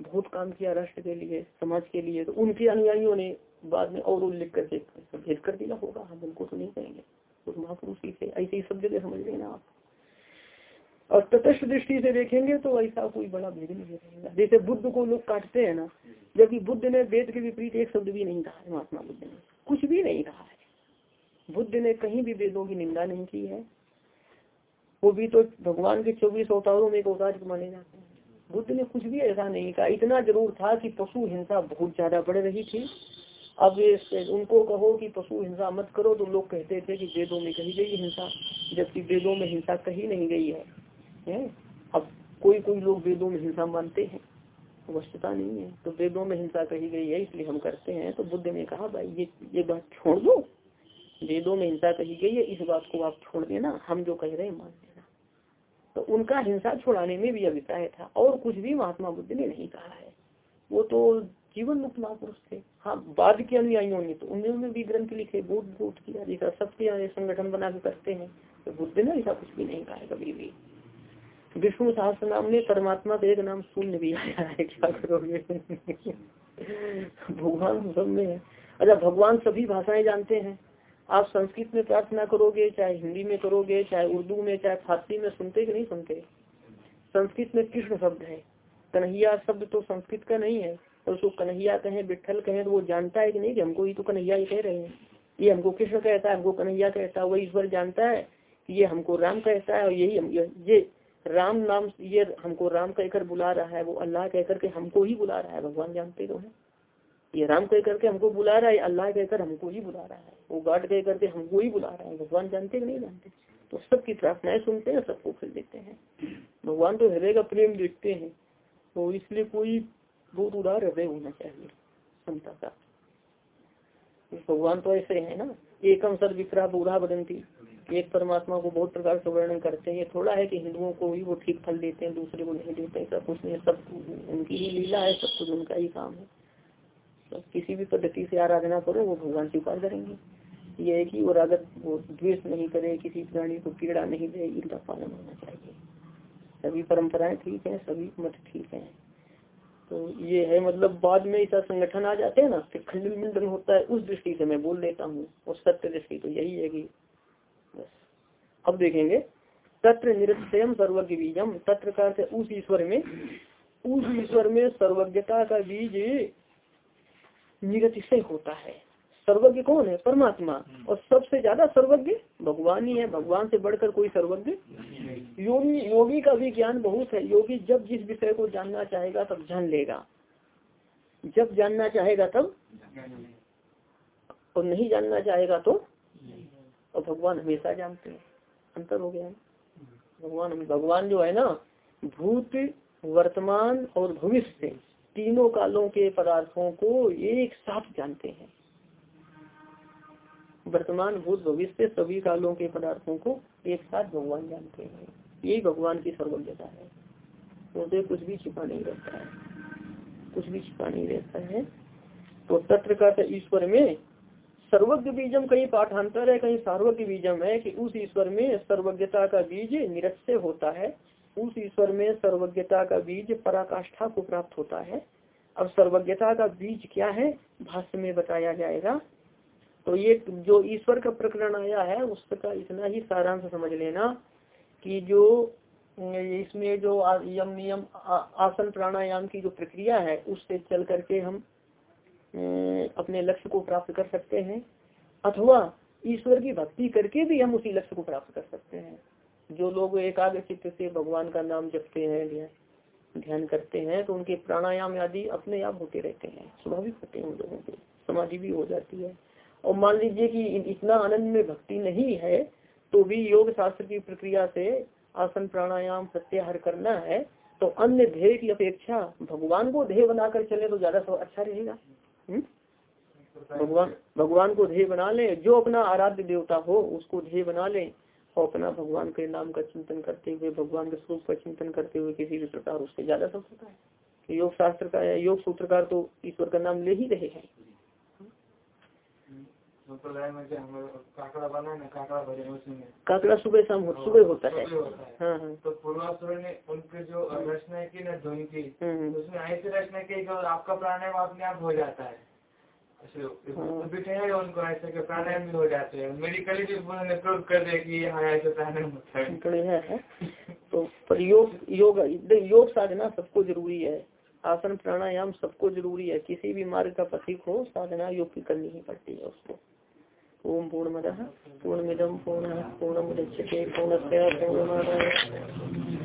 बहुत काम किया राष्ट्र के लिए, समाज के लिए तो उनके अनुयायियों ने बाद में और उल्लेख करके भेद कर दिया होगा। हम उनको तो नहीं कहेंगे। उस महापुरुष ही थे। ऐसे ही सब जगह समझ लेना आप। और तटस्थ दृष्टि से देखेंगे तो ऐसा कोई बड़ा भेद नहीं रहेगा जैसे बुद्ध को लोग काटते हैं ना, जबकि बुद्ध ने वेद के विपरीत एक शब्द भी नहीं कहा है, महात्मा बुद्ध ने। कुछ भी नहीं कहा है। बुद्ध ने कहीं भी वेदों की निंदा नहीं की है। वो भी तो भगवान के चौबीस अवतारों में एक अवतार माने जाते हैं। बुद्ध ने कुछ भी ऐसा नहीं कहा। इतना ज़रूर था कि पशु हिंसा बहुत ज़्यादा बढ़ रही थी। अब ये उनको कहो कि पशु हिंसा मत करो तो लोग कहते थे कि वेदों में कही गई हिंसा जबकि वेदों में हिंसा कही नहीं गई है, है? अब कोई कोई लोग वेदों में हिंसा मानते हैं? वस्तुता नहीं है। तो वेदों में हिंसा कही गई है इसलिए हम करते हैं। तो बुद्ध ने कहा भाई ये ये बात छोड़ दो। वेदों में हिंसा कही गई है इस बात को आप छोड़ देना। हम जो कह रहे हैं मान तो उनका हिंसा छुड़ाने में भी अभिप्राय था और कुछ भी महात्मा बुद्ध ने नहीं कहा है। वो तो जीवन मुक्त महापुरुष थे। हाँ बाद के अनुयायियों ने तो उन्होंने भी ग्रंथ लिखे बहुत बहुत किया जैसा सबके यहाँ संगठन बना के करते हैं। तो बुद्ध ने ऐसा कुछ भी नहीं कहा है कभी भी। विष्णु सहस्त्र नाम ने परमात्मा का एक नाम शून्य भी आया है। क्या करोगे? (laughs) भगवान सब में है। अच्छा भगवान सभी भाषाएँ जानते हैं। आप संस्कृत में प्रार्थना करोगे, चाहे हिंदी में करोगे, चाहे उर्दू में, चाहे फारसी में, सुनते कि नहीं सुनते? संस्कृत में कृष्ण शब्द है। कन्हैया शब्द तो संस्कृत का नहीं है। और उसको कन्हैया कहें विठल कहें तो वो जानता है कि नहीं कि हमको ही तो कन्हैया ही कह रहे हैं। ये हमको कृष्ण कहता है, हमको कन्हैया कहता है वही ईश्वर जानता है कि ये हमको राम कहता है और यही हम ये राम नाम, ये हमको राम कहकर बुला रहा है, वो अल्लाह कहकर के हमको ही बुला रहा है। भगवान जानते तो है। ये राम कह करके हमको बुला रहा है अल्लाह कहकर हमको ही बुला रहा है, वो गाड कह करके हमको ही बुला रहा है, भगवान जानते कि नहीं जानते? तो सबकी प्रार्थनाएँ सुनते हैं सबको फिर देते हैं। भगवान तो हृदय का प्रेम देखते हैं तो इसलिए कोई बहुत उदार हृदय होना चाहिए क्षमता का। भगवान तो ऐसे है ना, एकम सद विक्रा बुरा बदंती। एक परमात्मा को बहुत प्रकार से वर्णन करते हैं, ये थोड़ा है कि हिंदुओं को ही वो ठीक फल देते हैं, दूसरे को नहीं देते, ऐसा कुछ नहीं सब उनकी ही लीला है, सब कुछ उनका ही काम है। तो किसी भी पद्धति से आराधना करो, वो भगवान स्वीकार करेंगे। यह है कि वो रागत वो द्वेष नहीं करे, किसी प्राणी को पीड़ा नहीं दे, इनका पालन होना चाहिए। सभी परंपराएँ ठीक है, सभी मत ठीक है। तो ये है मतलब बाद में ऐसा संगठन आ जाते हैं ना फिर खंडन मिंडन होता है, उस दृष्टि से मैं बोल देता हूँ, और सत्य दृष्टि तो यही है कि बस। अब देखेंगे, तत्र निरक्षयम सर्वज्ञ बीजम तत्र का उस ईश्वर में, उस ईश्वर में सर्वज्ञता का बीज निरतिशय होता है। सर्वज्ञ कौन है? परमात्मा। और सबसे ज़्यादा सर्वज्ञ भगवान ही है। भगवान से बढ़कर कोई सर्वज्ञ योगी योगी का भी ज्ञान बहुत है। योगी जब जिस विषय को जानना चाहेगा तब जान लेगा। जब जानना चाहेगा तब और नहीं जानना चाहेगा तो और भगवान हमेशा जानते हैं। अंतर हो गया है। भगवान भगवान जो है ना भूत वर्तमान और भविष्य। तीनों कालों के पदार्थों को एक साथ जानते हैं। वर्तमान भूत भविष्य सभी कालों के पदार्थों को एक साथ भगवान जानते हैं। यही भगवान की सर्वज्ञता है। उसे कुछ भी छिपा नहीं रहता है। कुछ भी छिपा नहीं रहता है। तो तत्र का ईश्वर में सर्वज्ञ बीजम कहीं पाठांतर है, कहीं सार्वज्ञ बीजम है कि उस ईश्वर में सर्वज्ञता का बीज निरस्य होता है। उस ईश्वर में सर्वज्ञता का बीज पराकाष्ठा को प्राप्त होता है। अब सर्वज्ञता का बीज क्या है? भाष्य में बताया जाएगा। तो ये जो ईश्वर का प्रकरण आया है उसका इतना ही सारांश समझ लेना कि जो, इसमें जो यम नियम आसन प्राणायाम की जो प्रक्रिया है, उससे चल करके हम अपने लक्ष्य को प्राप्त कर सकते हैं। अथवा ईश्वर की भक्ति करके भी हम उसी लक्ष्य को प्राप्त कर सकते हैं। जो लोग एकाग्र चित्त से भगवान का नाम जपते हैं, ध्यान करते हैं तो उनके प्राणायाम आदि अपने आप होते रहते हैं। स्वाभाविक होते हैं उन लोगों के। समाधि भी हो जाती है। और मान लीजिए कि इतना आनंद में भक्ति नहीं है तो भी योग शास्त्र की प्रक्रिया से आसन प्राणायाम प्रत्याहार करना है तो अन्य ध्येय की अपेक्षा भगवान को ध्येय बनाकर चले तो ज़्यादा अच्छा रहेगा। हम्म? भगवान भगवान को ध्येय बना ले, जो अपना आराध्य देवता हो, उसको ध्येय बना ले। और अपना भगवान के नाम का चिंतन करते हुए भगवान के स्वरूप का चिंतन करते हुए किसी भी प्रकार उससे ज़्यादा सब होता है। योग शास्त्र का या योग सूत्रकार तो ईश्वर का नाम ले ही रहे हैं। काकड़ा सुबह शाम सुबह होता है। हाँ। हाँ
तो पूर्वासुर ने उनके जो रचना की ना ध्वनि की
हम्म।
उसमें ऐसी रचना की जो आपका प्राणायाम अपने आप हो जाता है। बिठे उनको ऐसे के प्राणायाम भी हो जाते हैं। मेडिकली भी उन्होंने प्रूव कर दिया कि यहाँ ऐसे प्राणायाम होता है।
तो पर योग योग योग साधना सबको ज़रूरी है। आसन प्राणायाम सबको ज़रूरी है। किसी भी मार्ग का पथिक हो साधना योग की करनी ही पड़ती है उसको। ओम पूर्ण मद पूर्ण मिदम पूर्ण मुदच्यते पूर्णस्य पूर्णमादाय।